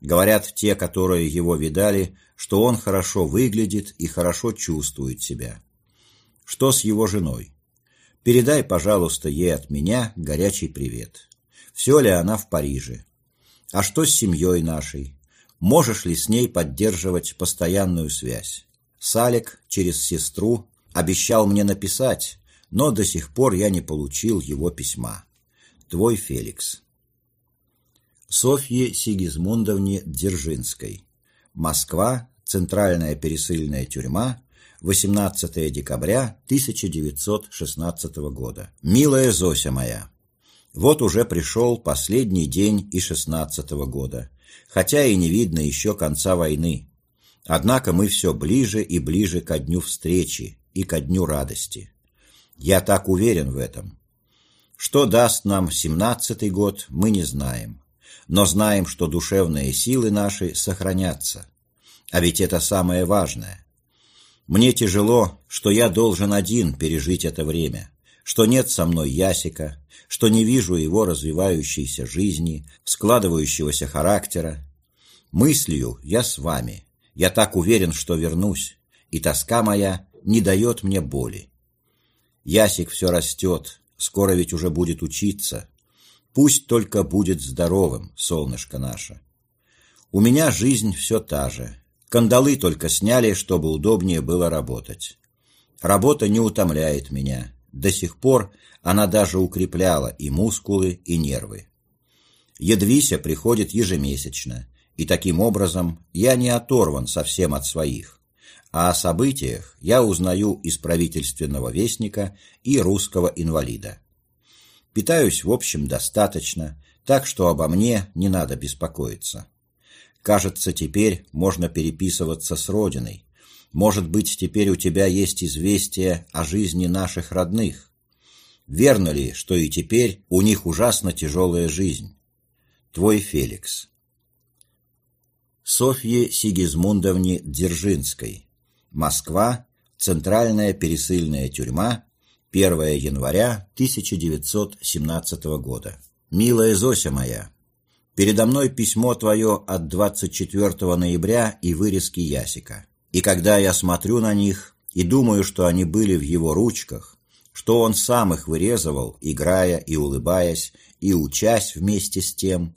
Говорят те, которые его видали, что он хорошо выглядит и хорошо чувствует себя. Что с его женой? Передай, пожалуйста, ей от меня горячий привет. Все ли она в Париже? А что с семьей нашей? Можешь ли с ней поддерживать постоянную связь? Салик через сестру обещал мне написать, но до сих пор я не получил его письма. Твой Феликс. Софье Сигизмундовне Дзержинской. Москва. Центральная пересыльная тюрьма. 18 декабря 1916 года. Милая Зося моя, вот уже пришел последний день и шестнадцатого года, хотя и не видно еще конца войны. Однако мы все ближе и ближе ко дню встречи и ко дню радости. Я так уверен в этом. Что даст нам семнадцатый год, мы не знаем. Но знаем, что душевные силы наши сохранятся. А ведь это самое важное. Мне тяжело, что я должен один пережить это время, что нет со мной Ясика, что не вижу его развивающейся жизни, складывающегося характера. Мыслью я с вами. Я так уверен, что вернусь, и тоска моя не дает мне боли. Ясик все растет, скоро ведь уже будет учиться. Пусть только будет здоровым, солнышко наше. У меня жизнь все та же. Кандалы только сняли, чтобы удобнее было работать. Работа не утомляет меня. До сих пор она даже укрепляла и мускулы, и нервы. Едвися приходит ежемесячно, и таким образом я не оторван совсем от своих. А о событиях я узнаю из правительственного вестника и русского инвалида. Питаюсь, в общем, достаточно, так что обо мне не надо беспокоиться. Кажется, теперь можно переписываться с Родиной. Может быть, теперь у тебя есть известие о жизни наших родных. Верно ли, что и теперь у них ужасно тяжелая жизнь? Твой Феликс. Софье Сигизмундовне Дзержинской. Москва. Центральная пересыльная тюрьма. 1 января 1917 года. Милая Зося моя, передо мной письмо твое от 24 ноября и вырезки Ясика. И когда я смотрю на них и думаю, что они были в его ручках, что он сам их вырезывал, играя и улыбаясь, и учась вместе с тем.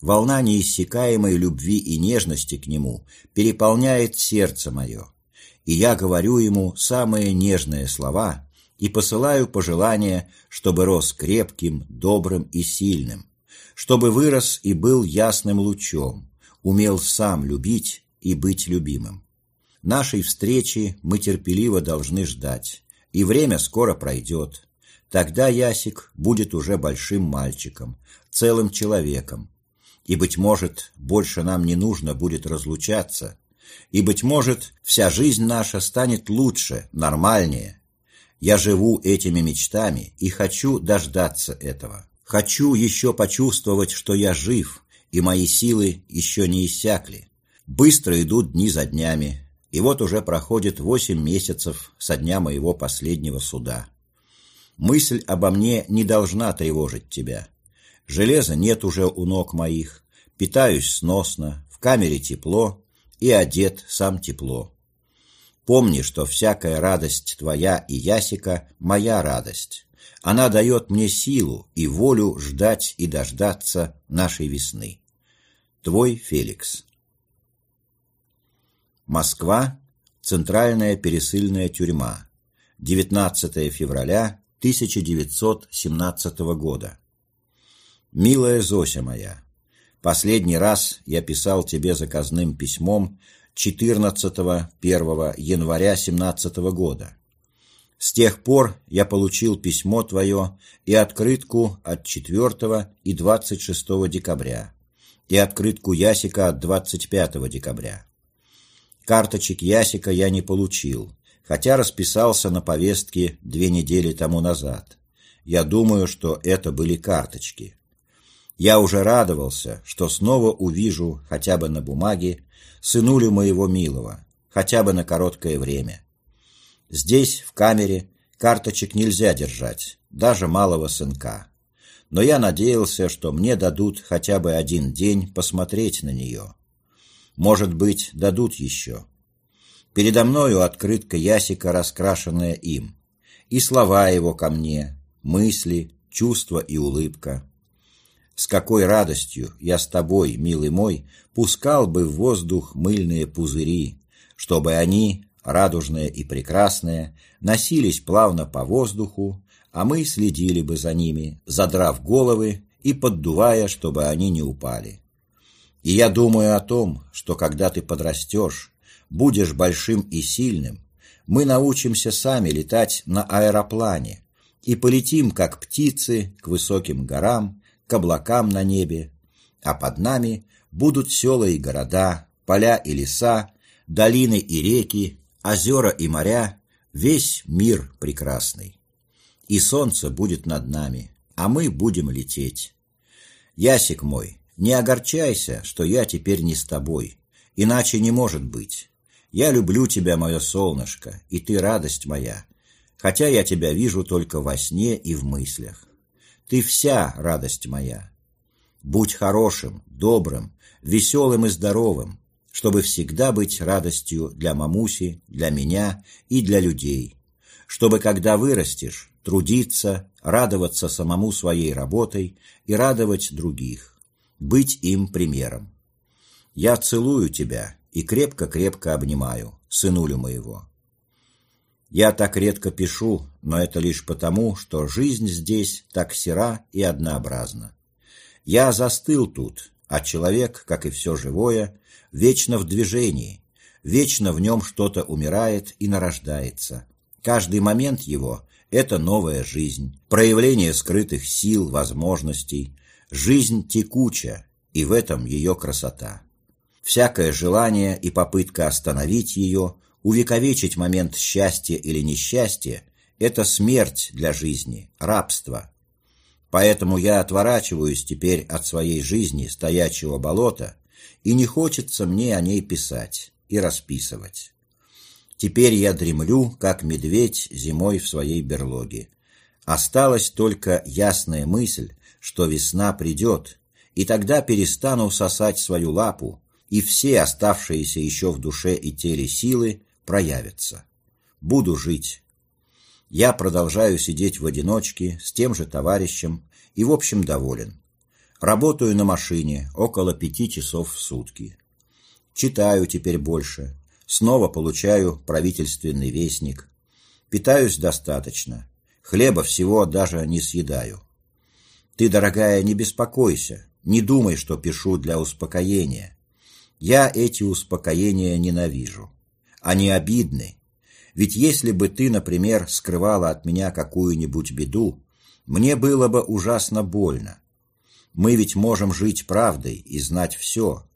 Волна неиссякаемой любви и нежности к нему переполняет сердце мое, и я говорю ему самые нежные слова и посылаю пожелания, чтобы рос крепким, добрым и сильным, чтобы вырос и был ясным лучом, умел сам любить и быть любимым. Нашей встречи мы терпеливо должны ждать, и время скоро пройдет. Тогда Ясик будет уже большим мальчиком, целым человеком. И, быть может, больше нам не нужно будет разлучаться. И, быть может, вся жизнь наша станет лучше, нормальнее. Я живу этими мечтами и хочу дождаться этого. Хочу еще почувствовать, что я жив, и мои силы еще не иссякли. Быстро идут дни за днями, и вот уже проходит восемь месяцев со дня моего последнего суда. Мысль обо мне не должна тревожить тебя. Железа нет уже у ног моих, питаюсь сносно, в камере тепло, и одет сам тепло. Помни, что всякая радость твоя и Ясика – моя радость. Она дает мне силу и волю ждать и дождаться нашей весны. Твой Феликс. Москва. Центральная пересыльная тюрьма. 19 февраля 1917 года. Милая Зося моя, последний раз я писал тебе заказным письмом 14-1 января 17 года. С тех пор я получил письмо твое и открытку от 4 и 26 декабря, и открытку Ясика от 25 декабря. Карточек Ясика я не получил, хотя расписался на повестке две недели тому назад. Я думаю, что это были карточки. Я уже радовался, что снова увижу хотя бы на бумаге сынулю моего милого, хотя бы на короткое время. Здесь, в камере, карточек нельзя держать, даже малого сынка. Но я надеялся, что мне дадут хотя бы один день посмотреть на нее. Может быть, дадут еще. Передо мною открытка Ясика, раскрашенная им. И слова его ко мне, мысли, чувства и улыбка. С какой радостью я с тобой, милый мой, пускал бы в воздух мыльные пузыри, чтобы они, радужные и прекрасные, носились плавно по воздуху, а мы следили бы за ними, задрав головы и поддувая, чтобы они не упали. И я думаю о том, что когда ты подрастешь, будешь большим и сильным, мы научимся сами летать на аэроплане и полетим, как птицы, к высоким горам, к облакам на небе, а под нами будут села и города, поля и леса, долины и реки, озера и моря, весь мир прекрасный. И солнце будет над нами, а мы будем лететь. Ясик мой, не огорчайся, что я теперь не с тобой, иначе не может быть. Я люблю тебя, мое солнышко, и ты радость моя, хотя я тебя вижу только во сне и в мыслях. Ты вся радость моя. Будь хорошим, добрым, веселым и здоровым, чтобы всегда быть радостью для мамуси, для меня и для людей, чтобы, когда вырастешь, трудиться, радоваться самому своей работой и радовать других, быть им примером. Я целую тебя и крепко-крепко обнимаю, сынулю моего. Я так редко пишу, но это лишь потому, что жизнь здесь так сера и однообразна. Я застыл тут, а человек, как и все живое, вечно в движении, вечно в нем что-то умирает и нарождается. Каждый момент его – это новая жизнь, проявление скрытых сил, возможностей. Жизнь текуча, и в этом ее красота. Всякое желание и попытка остановить ее, увековечить момент счастья или несчастья – это смерть для жизни, рабство. Поэтому я отворачиваюсь теперь от своей жизни стоячего болота и не хочется мне о ней писать и расписывать. Теперь я дремлю, как медведь зимой в своей берлоге. Осталась только ясная мысль, что весна придет, и тогда перестану сосать свою лапу, и все оставшиеся еще в душе и теле силы проявятся. Буду жить. Я продолжаю сидеть в одиночке с тем же товарищем и, в общем, доволен. Работаю на машине около пяти часов в сутки. Читаю теперь больше. Снова получаю правительственный вестник. Питаюсь достаточно. Хлеба всего даже не съедаю. Ты, дорогая, не беспокойся. Не думай, что пишу для успокоения. Я эти успокоения ненавижу. Они обидны. Ведь если бы ты, например, скрывала от меня какую-нибудь беду, мне было бы ужасно больно. Мы ведь можем жить правдой и знать все.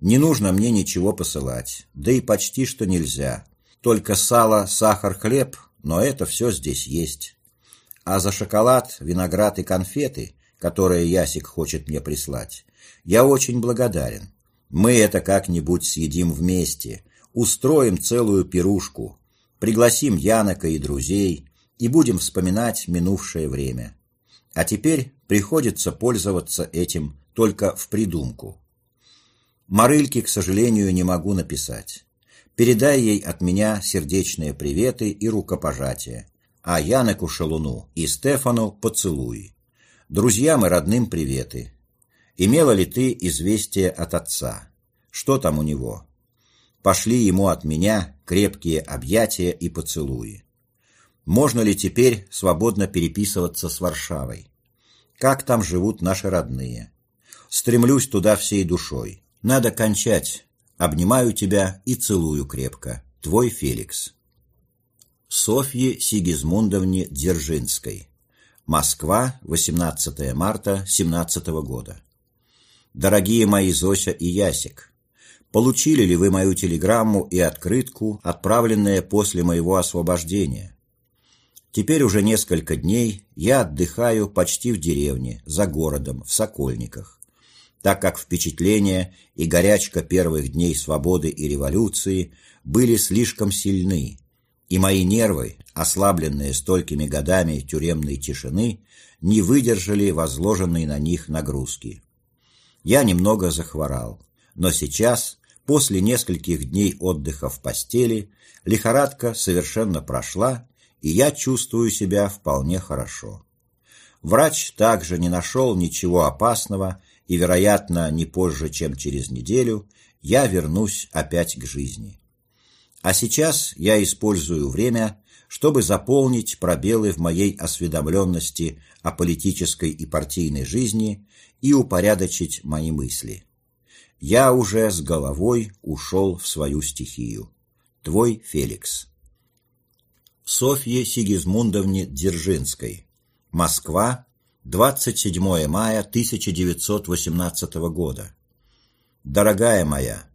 Не нужно мне ничего посылать, да и почти что нельзя. Только сало, сахар, хлеб, но это все здесь есть. А за шоколад, виноград и конфеты, которые Ясик хочет мне прислать, я очень благодарен. Мы это как-нибудь съедим вместе, устроим целую пирушку, пригласим Янока и друзей и будем вспоминать минувшее время. А теперь приходится пользоваться этим только в придумку. Марыльке, к сожалению, не могу написать. Передай ей от меня сердечные приветы и рукопожатия, а Янеку Шалуну и Стефану поцелуй. Друзьям и родным приветы. Имела ли ты известие от отца? Что там у него? Пошли ему от меня крепкие объятия и поцелуи. Можно ли теперь свободно переписываться с Варшавой? как там живут наши родные. Стремлюсь туда всей душой. Надо кончать. Обнимаю тебя и целую крепко. Твой Феликс. Софье Сигизмундовне Дзержинской. Москва, 18 марта 17 года. Дорогие мои Зося и Ясик, получили ли вы мою телеграмму и открытку, отправленные после моего освобождения? Теперь уже несколько дней я отдыхаю почти в деревне, за городом, в Сокольниках, так как впечатления и горячка первых дней свободы и революции были слишком сильны, и мои нервы, ослабленные столькими годами тюремной тишины, не выдержали возложенной на них нагрузки. Я немного захворал, но сейчас, после нескольких дней отдыха в постели, лихорадка совершенно прошла, и я чувствую себя вполне хорошо. Врач также не нашел ничего опасного, и, вероятно, не позже, чем через неделю, я вернусь опять к жизни. А сейчас я использую время, чтобы заполнить пробелы в моей осведомленности о политической и партийной жизни и упорядочить мои мысли. Я уже с головой ушел в свою стихию. Твой Феликс. Софье Сигизмундовне Дзержинской. Москва, 27 мая 1918 года. Дорогая моя,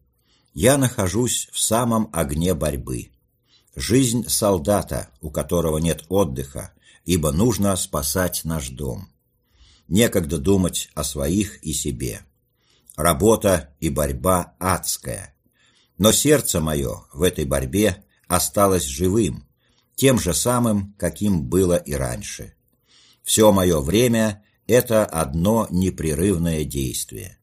я нахожусь в самом огне борьбы. Жизнь солдата, у которого нет отдыха, ибо нужно спасать наш дом. Некогда думать о своих и себе. Работа и борьба адская. Но сердце мое в этой борьбе осталось живым, тем же самым, каким было и раньше. Все мое время – это одно непрерывное действие.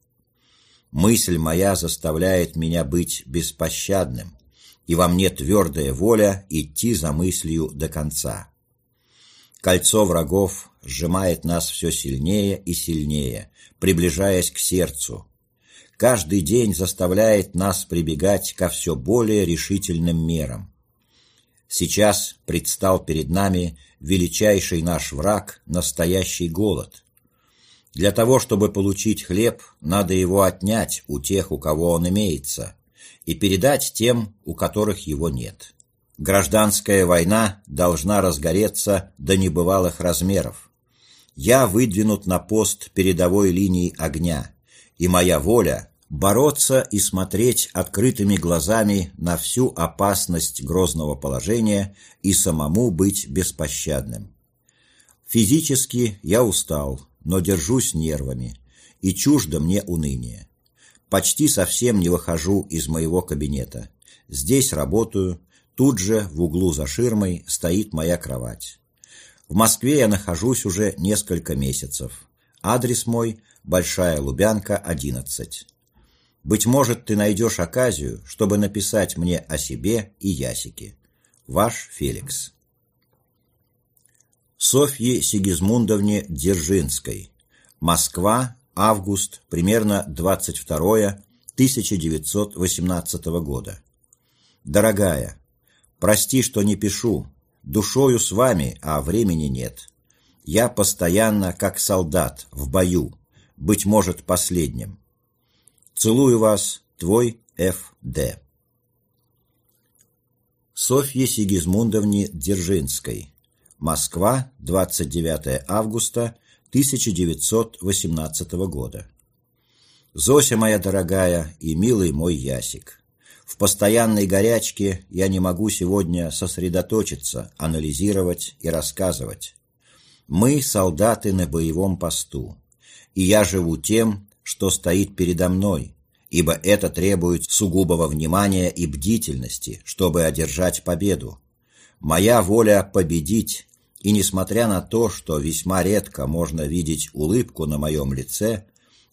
Мысль моя заставляет меня быть беспощадным, и во мне твердая воля идти за мыслью до конца. Кольцо врагов сжимает нас все сильнее и сильнее, приближаясь к сердцу. Каждый день заставляет нас прибегать ко все более решительным мерам. Сейчас предстал перед нами величайший наш враг – настоящий голод. Для того, чтобы получить хлеб, надо его отнять у тех, у кого он имеется, и передать тем, у которых его нет. Гражданская война должна разгореться до небывалых размеров. Я выдвинут на пост передовой линии огня, и моя воля – бороться и смотреть открытыми глазами на всю опасность грозного положения и самому быть беспощадным. Физически я устал, но держусь нервами, и чуждо мне уныние. Почти совсем не выхожу из моего кабинета. Здесь работаю, тут же в углу за ширмой стоит моя кровать. В Москве я нахожусь уже несколько месяцев. Адрес мой – Большая Лубянка, 11. Быть может, ты найдешь оказию, чтобы написать мне о себе и Ясике. Ваш Феликс. Софье Сигизмундовне Дзержинской. Москва, август, примерно 22 1918 года. Дорогая, прости, что не пишу, душою с вами, а времени нет. Я постоянно, как солдат, в бою, быть может, последним. Целую вас, твой Ф.Д. Софье Сигизмундовне Дзержинской. Москва, 29 августа 1918 года. Зося моя дорогая и милый мой Ясик, в постоянной горячке я не могу сегодня сосредоточиться, анализировать и рассказывать. Мы солдаты на боевом посту, и я живу тем, что стоит передо мной, ибо это требует сугубого внимания и бдительности, чтобы одержать победу. Моя воля победить и несмотря на то, что весьма редко можно видеть улыбку на моем лице,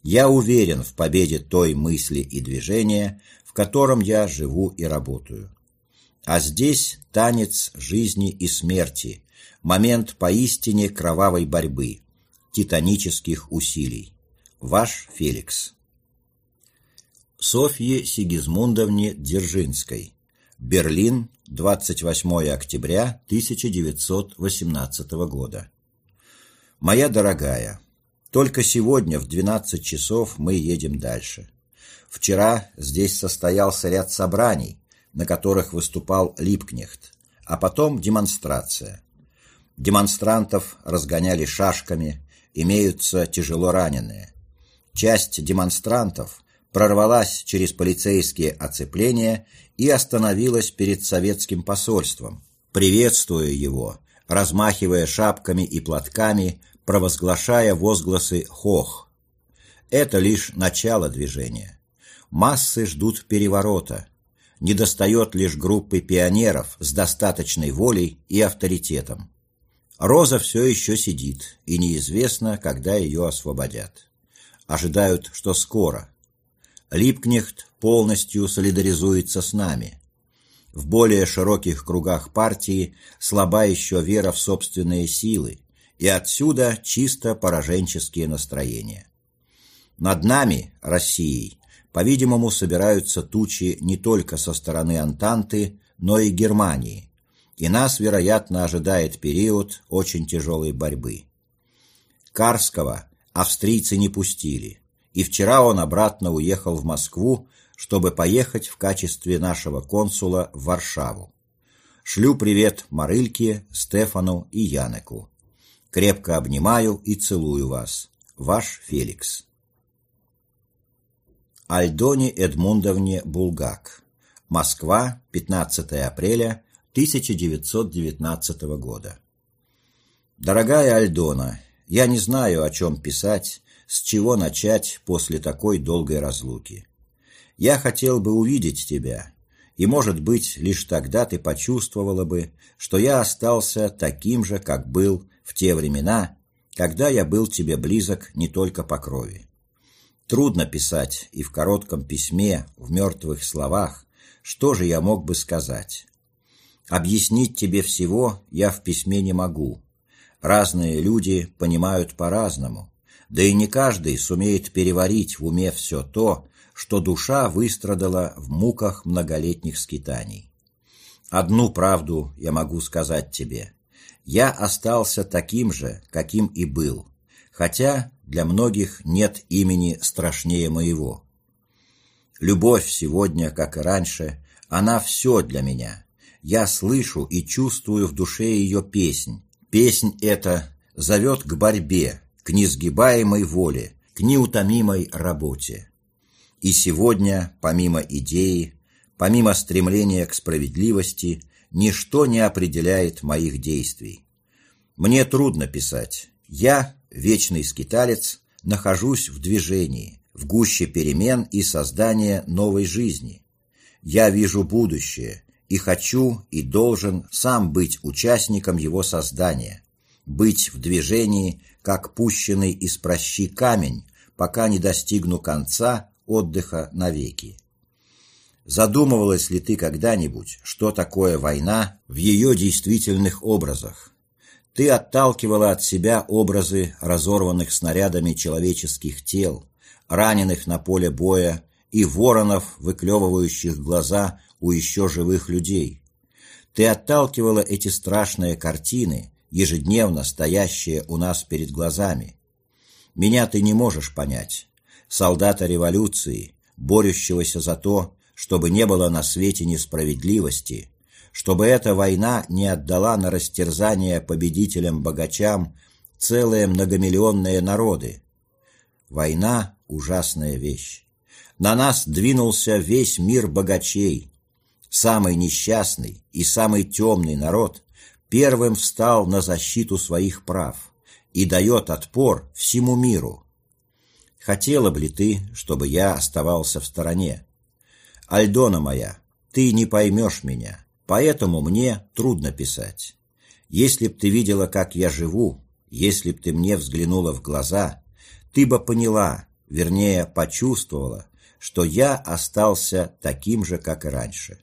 я уверен в победе той мысли и движения, в котором я живу и работаю. А здесь танец жизни и смерти, момент поистине кровавой борьбы, титанических усилий. Ваш Феликс. Софье Сигизмундовне Дзержинской. Берлин, 28 октября 1918 года. Моя дорогая, только сегодня в 12 часов мы едем дальше. Вчера здесь состоялся ряд собраний, на которых выступал Липкнехт, а потом демонстрация. Демонстрантов разгоняли шашками, имеются тяжело раненые. Часть демонстрантов прорвалась через полицейские оцепления и остановилась перед советским посольством, приветствуя его, размахивая шапками и платками, провозглашая возгласы «Хох». Это лишь начало движения. Массы ждут переворота. Недостает лишь группы пионеров с достаточной волей и авторитетом. Роза все еще сидит, и неизвестно, когда ее освободят. Ожидают, что скоро. Липкнехт полностью солидаризуется с нами. В более широких кругах партии слаба еще вера в собственные силы, и отсюда чисто пораженческие настроения. Над нами, Россией, по-видимому, собираются тучи не только со стороны Антанты, но и Германии, и нас, вероятно, ожидает период очень тяжелой борьбы. Карского австрийцы не пустили, и вчера он обратно уехал в Москву, чтобы поехать в качестве нашего консула в Варшаву. Шлю привет Марыльке, Стефану и Янеку. Крепко обнимаю и целую вас. Ваш Феликс. Альдоне Эдмундовне Булгак. Москва, 15 апреля 1919 года. Дорогая Альдона, я не знаю, о чем писать, с чего начать после такой долгой разлуки. Я хотел бы увидеть тебя, и, может быть, лишь тогда ты почувствовала бы, что я остался таким же, как был в те времена, когда я был тебе близок не только по крови. Трудно писать и в коротком письме, в мертвых словах, что же я мог бы сказать. Объяснить тебе всего я в письме не могу. Разные люди понимают по-разному, да и не каждый сумеет переварить в уме все то, что душа выстрадала в муках многолетних скитаний. Одну правду я могу сказать тебе. Я остался таким же, каким и был, хотя для многих нет имени страшнее моего. Любовь сегодня, как и раньше, она все для меня. Я слышу и чувствую в душе ее песнь. Песнь эта зовет к борьбе, к несгибаемой воле, к неутомимой работе. И сегодня, помимо идеи, помимо стремления к справедливости, ничто не определяет моих действий. Мне трудно писать. Я, вечный скиталец, нахожусь в движении, в гуще перемен и создания новой жизни. Я вижу будущее и хочу и должен сам быть участником его создания, быть в движении, как пущенный из прощи камень, пока не достигну конца отдыха навеки. Задумывалась ли ты когда-нибудь, что такое война в ее действительных образах? Ты отталкивала от себя образы разорванных снарядами человеческих тел, раненых на поле боя и воронов, выклевывающих глаза у еще живых людей. Ты отталкивала эти страшные картины, ежедневно стоящие у нас перед глазами. Меня ты не можешь понять, солдата революции, борющегося за то, чтобы не было на свете несправедливости, чтобы эта война не отдала на растерзание победителям-богачам целые многомиллионные народы. Война – ужасная вещь. На нас двинулся весь мир богачей. Самый несчастный и самый темный народ первым встал на защиту своих прав и дает отпор всему миру. Хотела бы ли ты, чтобы я оставался в стороне? Альдона моя, ты не поймешь меня, поэтому мне трудно писать. Если б ты видела, как я живу, если б ты мне взглянула в глаза, ты бы поняла, вернее, почувствовала, что я остался таким же, как и раньше.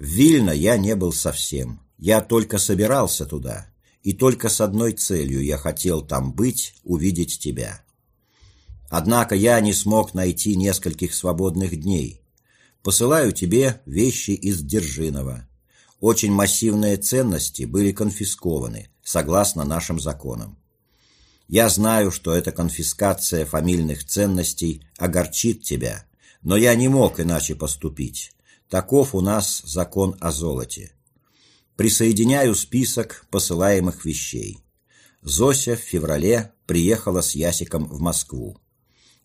Вильно я не был совсем, я только собирался туда, и только с одной целью я хотел там быть, увидеть тебя. Однако я не смог найти нескольких свободных дней. Посылаю тебе вещи из Держинова. Очень массивные ценности были конфискованы, согласно нашим законам. Я знаю, что эта конфискация фамильных ценностей огорчит тебя, но я не мог иначе поступить. Таков у нас закон о золоте. Присоединяю список посылаемых вещей. Зося в феврале приехала с Ясиком в Москву.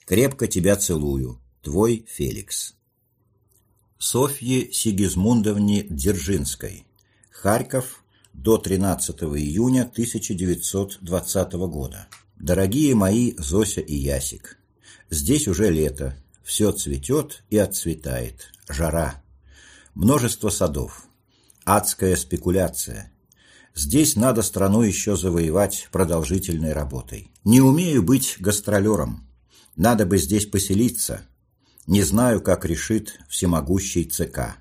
Крепко тебя целую. Твой Феликс. Софье Сигизмундовне Дзержинской. Харьков, до 13 июня 1920 года. Дорогие мои Зося и Ясик, здесь уже лето, все цветет и отцветает, жара. Множество садов. Адская спекуляция. Здесь надо страну еще завоевать продолжительной работой. Не умею быть гастролером. Надо бы здесь поселиться. Не знаю, как решит всемогущий ЦК.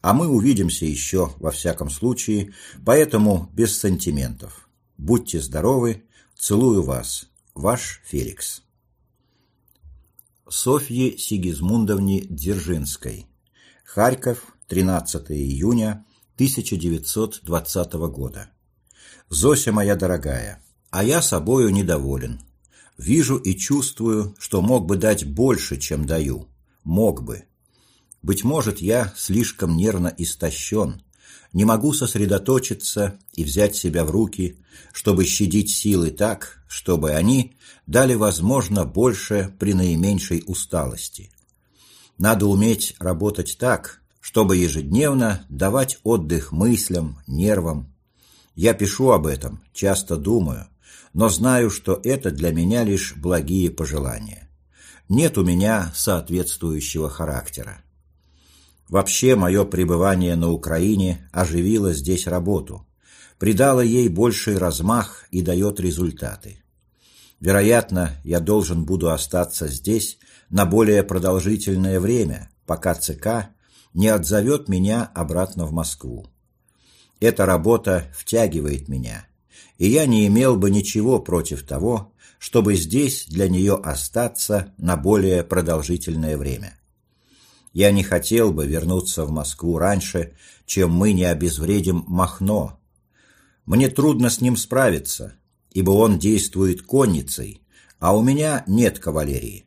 А мы увидимся еще, во всяком случае, поэтому без сантиментов. Будьте здоровы, целую вас. Ваш Феликс. Софье Сигизмундовне Дзержинской. Харьков, 13 июня 1920 года. Зося моя дорогая, а я собою недоволен. Вижу и чувствую, что мог бы дать больше, чем даю. Мог бы. Быть может, я слишком нервно истощен, не могу сосредоточиться и взять себя в руки, чтобы щадить силы так, чтобы они дали, возможно, больше при наименьшей усталости. Надо уметь работать так, чтобы ежедневно давать отдых мыслям, нервам. Я пишу об этом, часто думаю, но знаю, что это для меня лишь благие пожелания. Нет у меня соответствующего характера. Вообще, мое пребывание на Украине оживило здесь работу, придало ей больший размах и дает результаты. Вероятно, я должен буду остаться здесь на более продолжительное время, пока ЦК не отзовет меня обратно в Москву. Эта работа втягивает меня, и я не имел бы ничего против того, чтобы здесь для нее остаться на более продолжительное время. Я не хотел бы вернуться в Москву раньше, чем мы не обезвредим Махно. Мне трудно с ним справиться, ибо он действует конницей, а у меня нет кавалерии.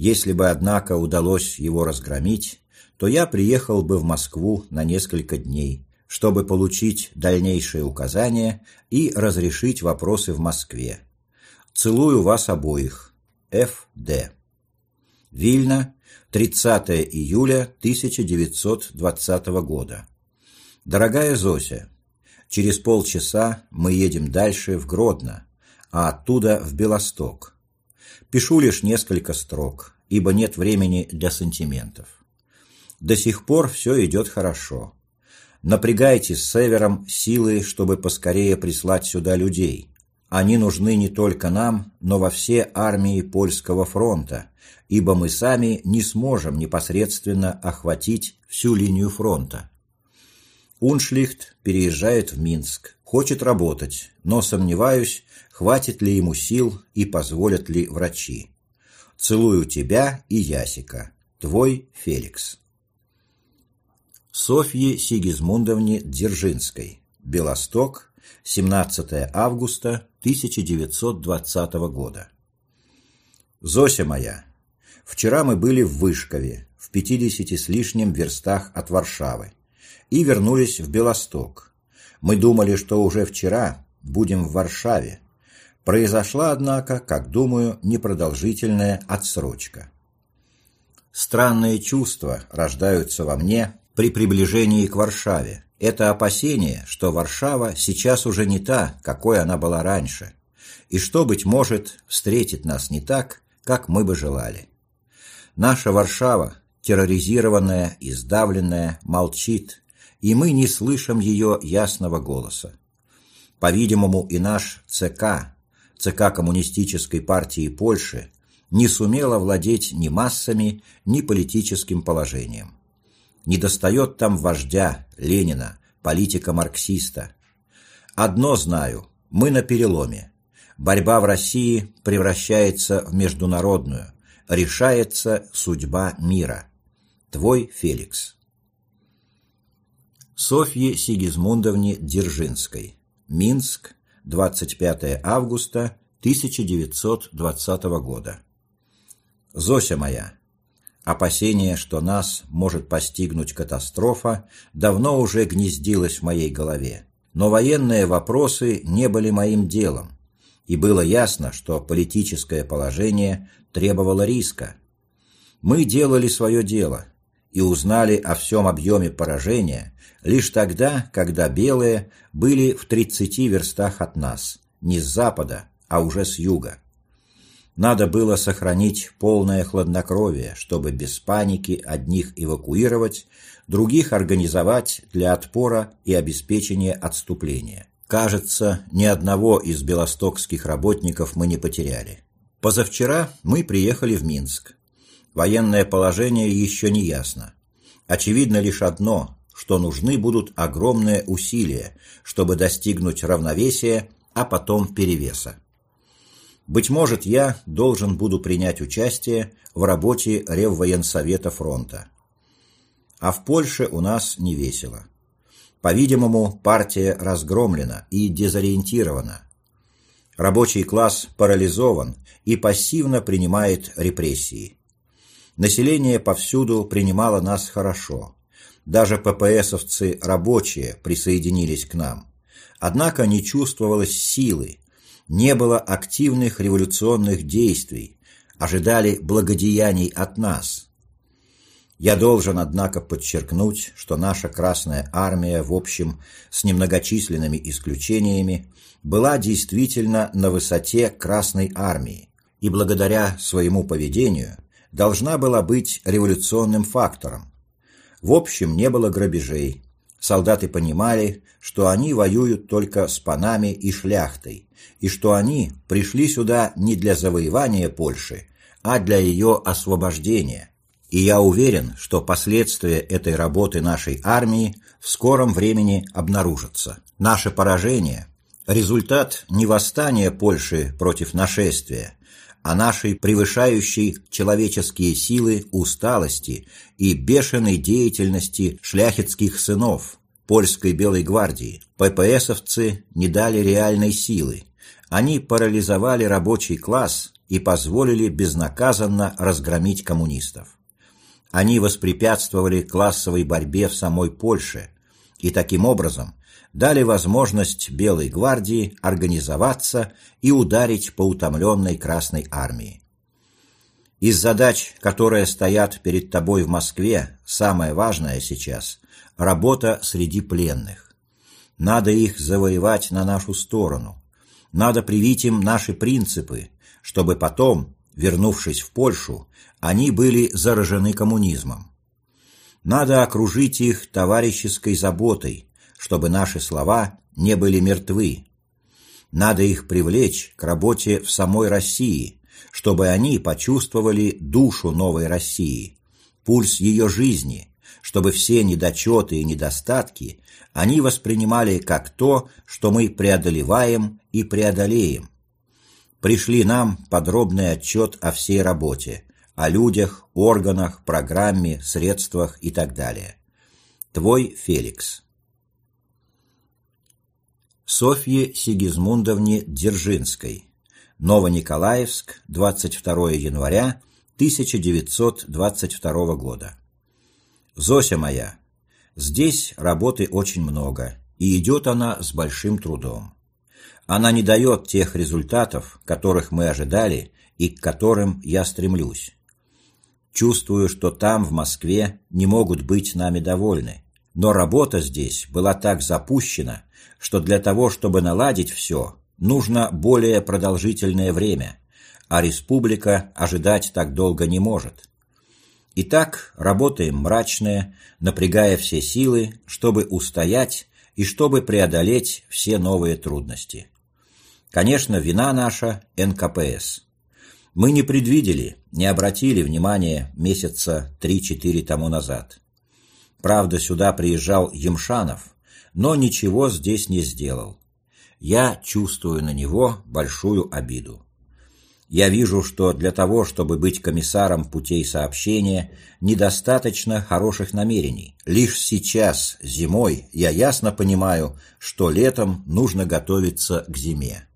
Если бы, однако, удалось его разгромить, то я приехал бы в Москву на несколько дней, чтобы получить дальнейшие указания и разрешить вопросы в Москве. Целую вас обоих. Ф.Д. Вильна, 30 июля 1920 года. Дорогая Зося, через полчаса мы едем дальше в Гродно, а оттуда в Белосток. Пишу лишь несколько строк, ибо нет времени для сантиментов. До сих пор все идет хорошо. Напрягайте с Севером силы, чтобы поскорее прислать сюда людей. Они нужны не только нам, но во все армии Польского фронта, ибо мы сами не сможем непосредственно охватить всю линию фронта. Уншлихт переезжает в Минск, хочет работать, но сомневаюсь, хватит ли ему сил и позволят ли врачи. Целую тебя и Ясика. Твой Феликс. Софье Сигизмундовне Дзержинской. Белосток, 17 августа 1920 года. Зося моя, Вчера мы были в Вышкове, в пятидесяти с лишним верстах от Варшавы, и вернулись в Белосток. Мы думали, что уже вчера будем в Варшаве. Произошла, однако, как думаю, непродолжительная отсрочка. Странные чувства рождаются во мне при приближении к Варшаве. Это опасение, что Варшава сейчас уже не та, какой она была раньше, и что, быть может, встретит нас не так, как мы бы желали. Наша Варшава, терроризированная и сдавленная, молчит, и мы не слышим ее ясного голоса. По-видимому, и наш ЦК, ЦК Коммунистической партии Польши, не сумела владеть ни массами, ни политическим положением. Недостает там вождя, Ленина, политика-марксиста. Одно знаю, мы на переломе. Борьба в России превращается в международную, решается судьба мира. Твой Феликс. Софье Сигизмундовне Дзержинской. Минск, 25 августа 1920 года. Зося моя, опасение, что нас может постигнуть катастрофа, давно уже гнездилось в моей голове. Но военные вопросы не были моим делом и было ясно, что политическое положение требовало риска. Мы делали свое дело и узнали о всем объеме поражения лишь тогда, когда белые были в 30 верстах от нас, не с запада, а уже с юга. Надо было сохранить полное хладнокровие, чтобы без паники одних эвакуировать, других организовать для отпора и обеспечения отступления. Кажется, ни одного из белостокских работников мы не потеряли. Позавчера мы приехали в Минск. Военное положение еще не ясно. Очевидно лишь одно, что нужны будут огромные усилия, чтобы достигнуть равновесия, а потом перевеса. Быть может, я должен буду принять участие в работе Реввоенсовета фронта. а в Польше у нас не весело. По-видимому, партия разгромлена и дезориентирована. Рабочий класс парализован и пассивно принимает репрессии. Население повсюду принимало нас хорошо. Даже ППСовцы рабочие присоединились к нам. Однако не чувствовалось силы, не было активных революционных действий, ожидали благодеяний от нас. Я должен, однако, подчеркнуть, что наша Красная Армия, в общем, с немногочисленными исключениями, была действительно на высоте Красной Армии и благодаря своему поведению должна была быть революционным фактором. В общем, не было грабежей. Солдаты понимали, что они воюют только с панами и шляхтой, и что они пришли сюда не для завоевания Польши, а для ее освобождения. И я уверен, что последствия этой работы нашей армии в скором времени обнаружатся. Наше поражение – результат не восстания Польши против нашествия, а нашей превышающей человеческие силы усталости и бешеной деятельности шляхетских сынов польской Белой гвардии. ППСовцы не дали реальной силы. Они парализовали рабочий класс и позволили безнаказанно разгромить коммунистов. Они воспрепятствовали классовой борьбе в самой Польше и таким образом дали возможность Белой гвардии организоваться и ударить по утомленной Красной армии. Из задач, которые стоят перед тобой в Москве, самое важное сейчас – работа среди пленных. Надо их завоевать на нашу сторону. Надо привить им наши принципы, чтобы потом, вернувшись в Польшу, они были заражены коммунизмом. Надо окружить их товарищеской заботой, чтобы наши слова не были мертвы. Надо их привлечь к работе в самой России, чтобы они почувствовали душу новой России, пульс ее жизни, чтобы все недочеты и недостатки они воспринимали как то, что мы преодолеваем и преодолеем. Пришли нам подробный отчет о всей работе, о людях, органах, программе, средствах и так далее. Твой Феликс. Софье Сигизмундовне Дзержинской. Новониколаевск, 22 января 1922 года. Зося моя, здесь работы очень много, и идет она с большим трудом. Она не дает тех результатов, которых мы ожидали и к которым я стремлюсь. Чувствую, что там, в Москве, не могут быть нами довольны. Но работа здесь была так запущена, что для того, чтобы наладить все, нужно более продолжительное время, а республика ожидать так долго не может. Итак, работаем мрачные, напрягая все силы, чтобы устоять и чтобы преодолеть все новые трудности. Конечно, вина наша – НКПС. Мы не предвидели, не обратили внимания месяца 3-4 тому назад. Правда, сюда приезжал Емшанов, но ничего здесь не сделал. Я чувствую на него большую обиду. Я вижу, что для того, чтобы быть комиссаром путей сообщения, недостаточно хороших намерений. Лишь сейчас, зимой, я ясно понимаю, что летом нужно готовиться к зиме.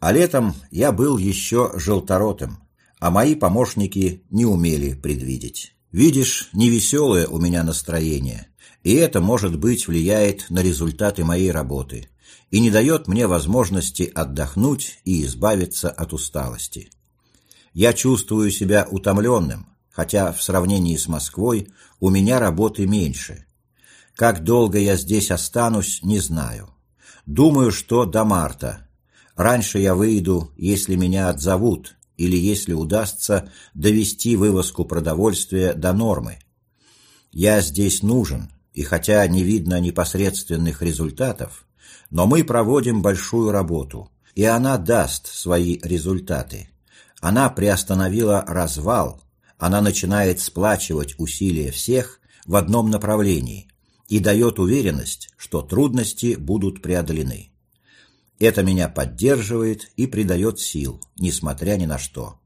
А летом я был еще желторотым, а мои помощники не умели предвидеть. Видишь, невеселое у меня настроение, и это, может быть, влияет на результаты моей работы и не дает мне возможности отдохнуть и избавиться от усталости. Я чувствую себя утомленным, хотя в сравнении с Москвой у меня работы меньше. Как долго я здесь останусь, не знаю. Думаю, что до марта. Раньше я выйду, если меня отзовут, или если удастся довести вывозку продовольствия до нормы. Я здесь нужен, и хотя не видно непосредственных результатов, но мы проводим большую работу, и она даст свои результаты. Она приостановила развал, она начинает сплачивать усилия всех в одном направлении и дает уверенность, что трудности будут преодолены. Это меня поддерживает и придает сил, несмотря ни на что.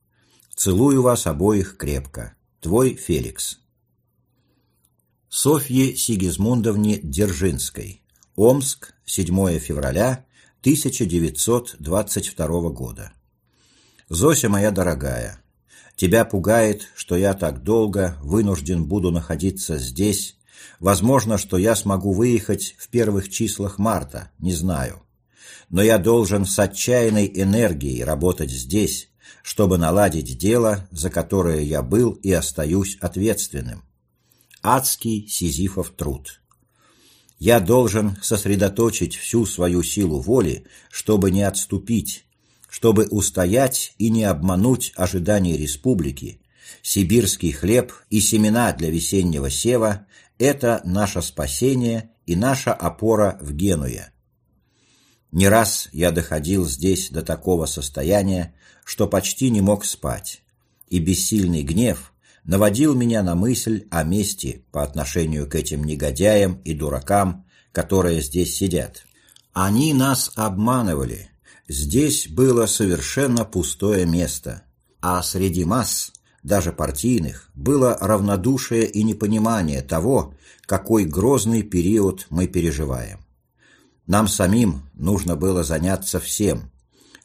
Целую вас обоих крепко. Твой Феликс. Софье Сигизмундовне Дзержинской. Омск, 7 февраля 1922 года. Зося моя дорогая, тебя пугает, что я так долго вынужден буду находиться здесь. Возможно, что я смогу выехать в первых числах марта, не знаю. Но я должен с отчаянной энергией работать здесь, чтобы наладить дело, за которое я был и остаюсь ответственным. Адский сизифов труд. Я должен сосредоточить всю свою силу воли, чтобы не отступить, чтобы устоять и не обмануть ожидания республики. Сибирский хлеб и семена для весеннего сева – это наше спасение и наша опора в Генуе. Не раз я доходил здесь до такого состояния, что почти не мог спать, и бессильный гнев наводил меня на мысль о мести по отношению к этим негодяям и дуракам, которые здесь сидят. Они нас обманывали. Здесь было совершенно пустое место, а среди масс, даже партийных, было равнодушие и непонимание того, какой грозный период мы переживаем. Нам самим нужно было заняться всем,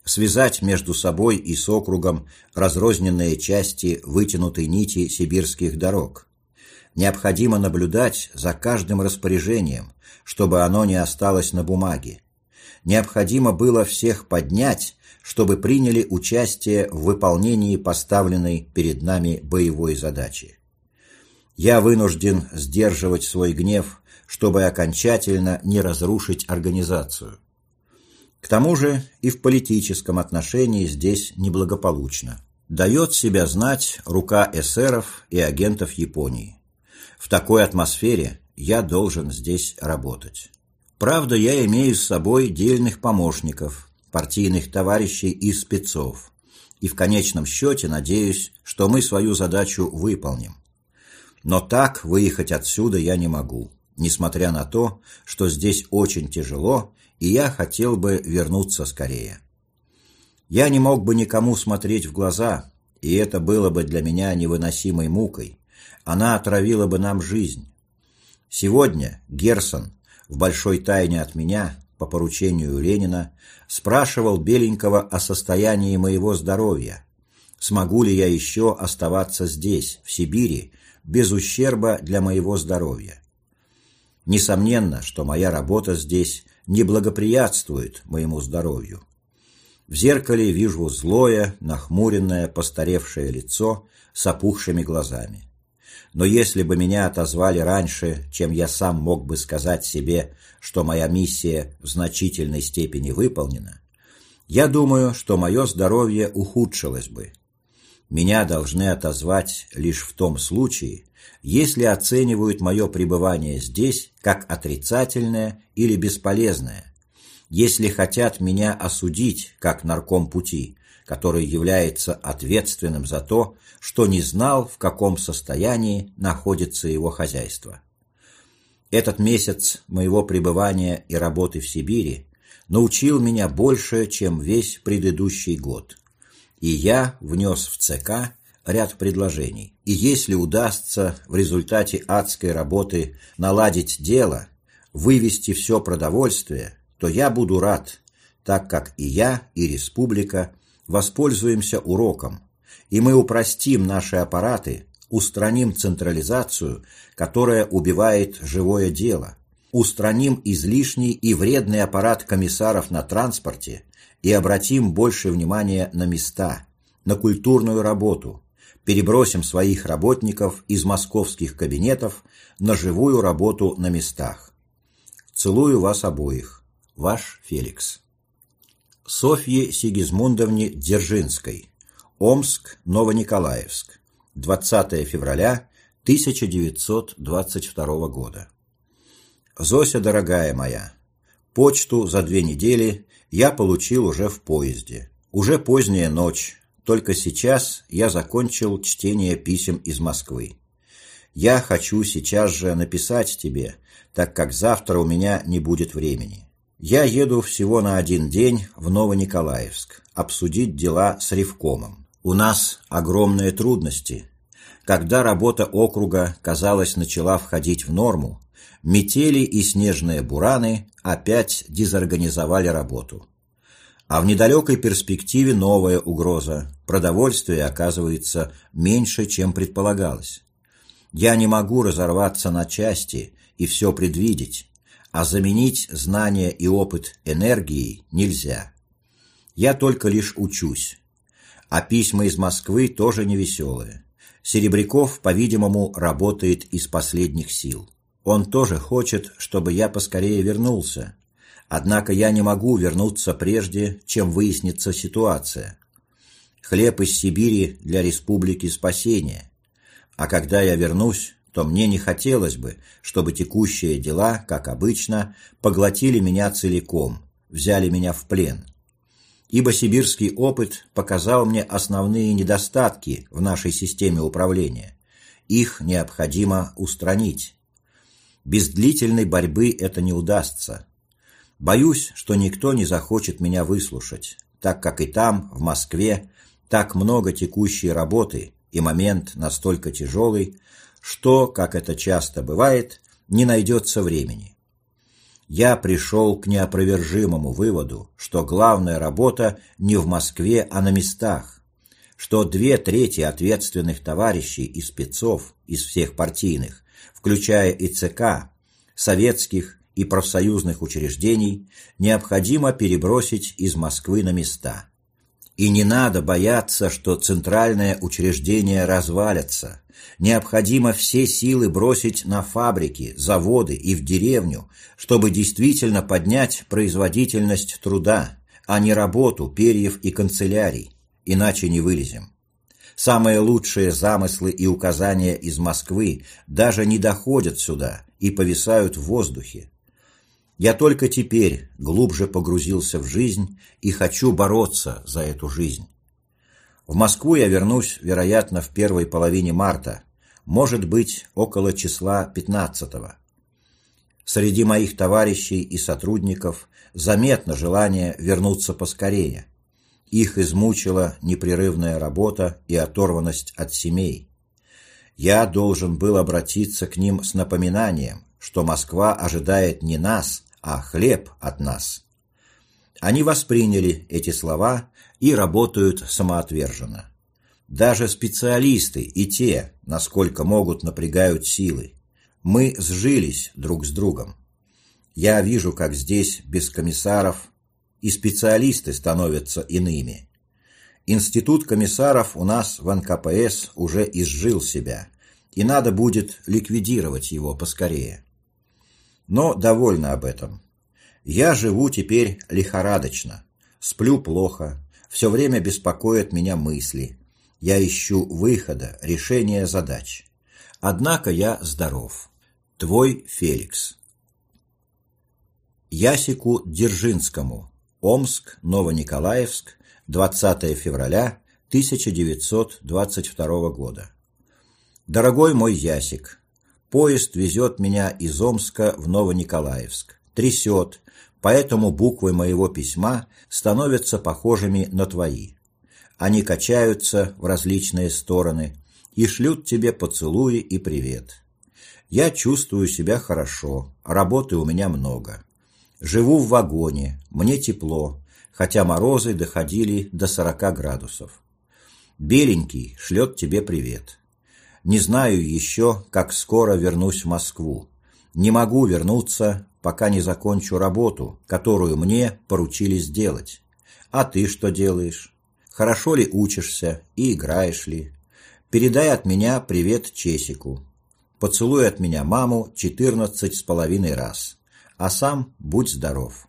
связать между собой и с округом разрозненные части вытянутой нити сибирских дорог. Необходимо наблюдать за каждым распоряжением, чтобы оно не осталось на бумаге. Необходимо было всех поднять, чтобы приняли участие в выполнении поставленной перед нами боевой задачи. Я вынужден сдерживать свой гнев, чтобы окончательно не разрушить организацию. К тому же и в политическом отношении здесь неблагополучно. Дает себя знать рука эсеров и агентов Японии. В такой атмосфере я должен здесь работать. Правда, я имею с собой дельных помощников, партийных товарищей и спецов, и в конечном счете надеюсь, что мы свою задачу выполним. Но так выехать отсюда я не могу, несмотря на то, что здесь очень тяжело и я хотел бы вернуться скорее. Я не мог бы никому смотреть в глаза, и это было бы для меня невыносимой мукой. Она отравила бы нам жизнь. Сегодня Герсон, в большой тайне от меня, по поручению Ленина, спрашивал Беленького о состоянии моего здоровья. Смогу ли я еще оставаться здесь, в Сибири, без ущерба для моего здоровья? Несомненно, что моя работа здесь не благоприятствует моему здоровью. В зеркале вижу злое, нахмуренное, постаревшее лицо с опухшими глазами. Но если бы меня отозвали раньше, чем я сам мог бы сказать себе, что моя миссия в значительной степени выполнена, я думаю, что мое здоровье ухудшилось бы. Меня должны отозвать лишь в том случае, если оценивают мое пребывание здесь как отрицательное или бесполезное, если хотят меня осудить как нарком пути, который является ответственным за то, что не знал, в каком состоянии находится его хозяйство. Этот месяц моего пребывания и работы в Сибири научил меня больше, чем весь предыдущий год, и я внес в ЦК ряд предложений. И если удастся в результате адской работы наладить дело, вывести все продовольствие, то я буду рад, так как и я, и республика воспользуемся уроком, и мы упростим наши аппараты, устраним централизацию, которая убивает живое дело, устраним излишний и вредный аппарат комиссаров на транспорте и обратим больше внимания на места, на культурную работу, перебросим своих работников из московских кабинетов на живую работу на местах. Целую вас обоих. Ваш Феликс. Софье Сигизмундовне Дзержинской. Омск, Новониколаевск. 20 февраля 1922 года. Зося, дорогая моя, почту за две недели я получил уже в поезде. Уже поздняя ночь, только сейчас я закончил чтение писем из Москвы. Я хочу сейчас же написать тебе, так как завтра у меня не будет времени. Я еду всего на один день в Новониколаевск, обсудить дела с Ревкомом. У нас огромные трудности. Когда работа округа, казалось, начала входить в норму, метели и снежные бураны опять дезорганизовали работу. А в недалекой перспективе новая угроза. Продовольствие оказывается меньше, чем предполагалось. Я не могу разорваться на части и все предвидеть, а заменить знания и опыт энергией нельзя. Я только лишь учусь. А письма из Москвы тоже невеселые. Серебряков, по-видимому, работает из последних сил. Он тоже хочет, чтобы я поскорее вернулся, Однако я не могу вернуться прежде, чем выяснится ситуация. Хлеб из Сибири для республики спасения. А когда я вернусь, то мне не хотелось бы, чтобы текущие дела, как обычно, поглотили меня целиком, взяли меня в плен. Ибо сибирский опыт показал мне основные недостатки в нашей системе управления. Их необходимо устранить. Без длительной борьбы это не удастся. Боюсь, что никто не захочет меня выслушать, так как и там, в Москве, так много текущей работы и момент настолько тяжелый, что, как это часто бывает, не найдется времени. Я пришел к неопровержимому выводу, что главная работа не в Москве, а на местах, что две трети ответственных товарищей и спецов из всех партийных, включая и ЦК, советских и профсоюзных учреждений необходимо перебросить из Москвы на места. И не надо бояться, что центральное учреждение развалится. Необходимо все силы бросить на фабрики, заводы и в деревню, чтобы действительно поднять производительность труда, а не работу перьев и канцелярий, иначе не вылезем. Самые лучшие замыслы и указания из Москвы даже не доходят сюда и повисают в воздухе. Я только теперь глубже погрузился в жизнь и хочу бороться за эту жизнь. В Москву я вернусь, вероятно, в первой половине марта, может быть, около числа 15 -го. Среди моих товарищей и сотрудников заметно желание вернуться поскорее. Их измучила непрерывная работа и оторванность от семей. Я должен был обратиться к ним с напоминанием, что Москва ожидает не нас, а хлеб от нас. Они восприняли эти слова и работают самоотверженно. Даже специалисты и те, насколько могут, напрягают силы. Мы сжились друг с другом. Я вижу, как здесь без комиссаров и специалисты становятся иными. Институт комиссаров у нас в НКПС уже изжил себя, и надо будет ликвидировать его поскорее. Но довольно об этом. Я живу теперь лихорадочно, сплю плохо, все время беспокоят меня мысли. Я ищу выхода, решения задач. Однако я здоров. Твой Феликс. Ясику Дзержинскому. Омск, Новониколаевск, 20 февраля 1922 года. Дорогой мой Ясик, Поезд везет меня из Омска в Новониколаевск. Трясет, поэтому буквы моего письма становятся похожими на твои. Они качаются в различные стороны и шлют тебе поцелуи и привет. Я чувствую себя хорошо, работы у меня много. Живу в вагоне, мне тепло, хотя морозы доходили до 40 градусов. Беленький шлет тебе привет. Не знаю еще, как скоро вернусь в Москву. Не могу вернуться, пока не закончу работу, которую мне поручили сделать. А ты что делаешь? Хорошо ли учишься и играешь ли? Передай от меня привет Чесику. Поцелуй от меня маму четырнадцать с половиной раз. А сам будь здоров.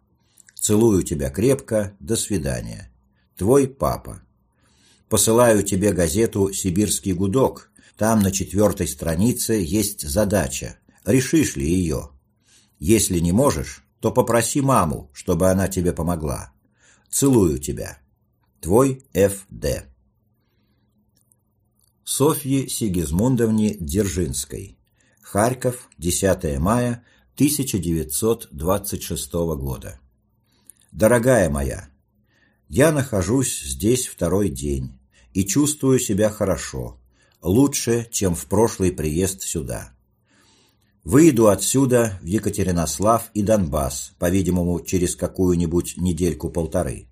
Целую тебя крепко, до свидания. Твой папа. Посылаю тебе газету «Сибирский гудок», там на четвертой странице есть задача. Решишь ли ее? Если не можешь, то попроси маму, чтобы она тебе помогла. Целую тебя. Твой Ф.Д. Софье Сигизмундовне Дзержинской. Харьков, 10 мая 1926 года. Дорогая моя, я нахожусь здесь второй день и чувствую себя хорошо лучше, чем в прошлый приезд сюда. Выйду отсюда в Екатеринослав и Донбасс, по-видимому, через какую-нибудь недельку-полторы.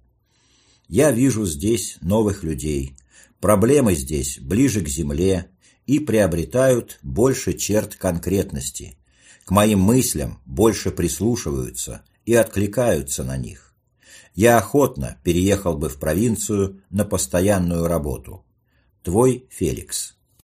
Я вижу здесь новых людей, проблемы здесь ближе к земле и приобретают больше черт конкретности, к моим мыслям больше прислушиваются и откликаются на них. Я охотно переехал бы в провинцию на постоянную работу. Твой Феликс.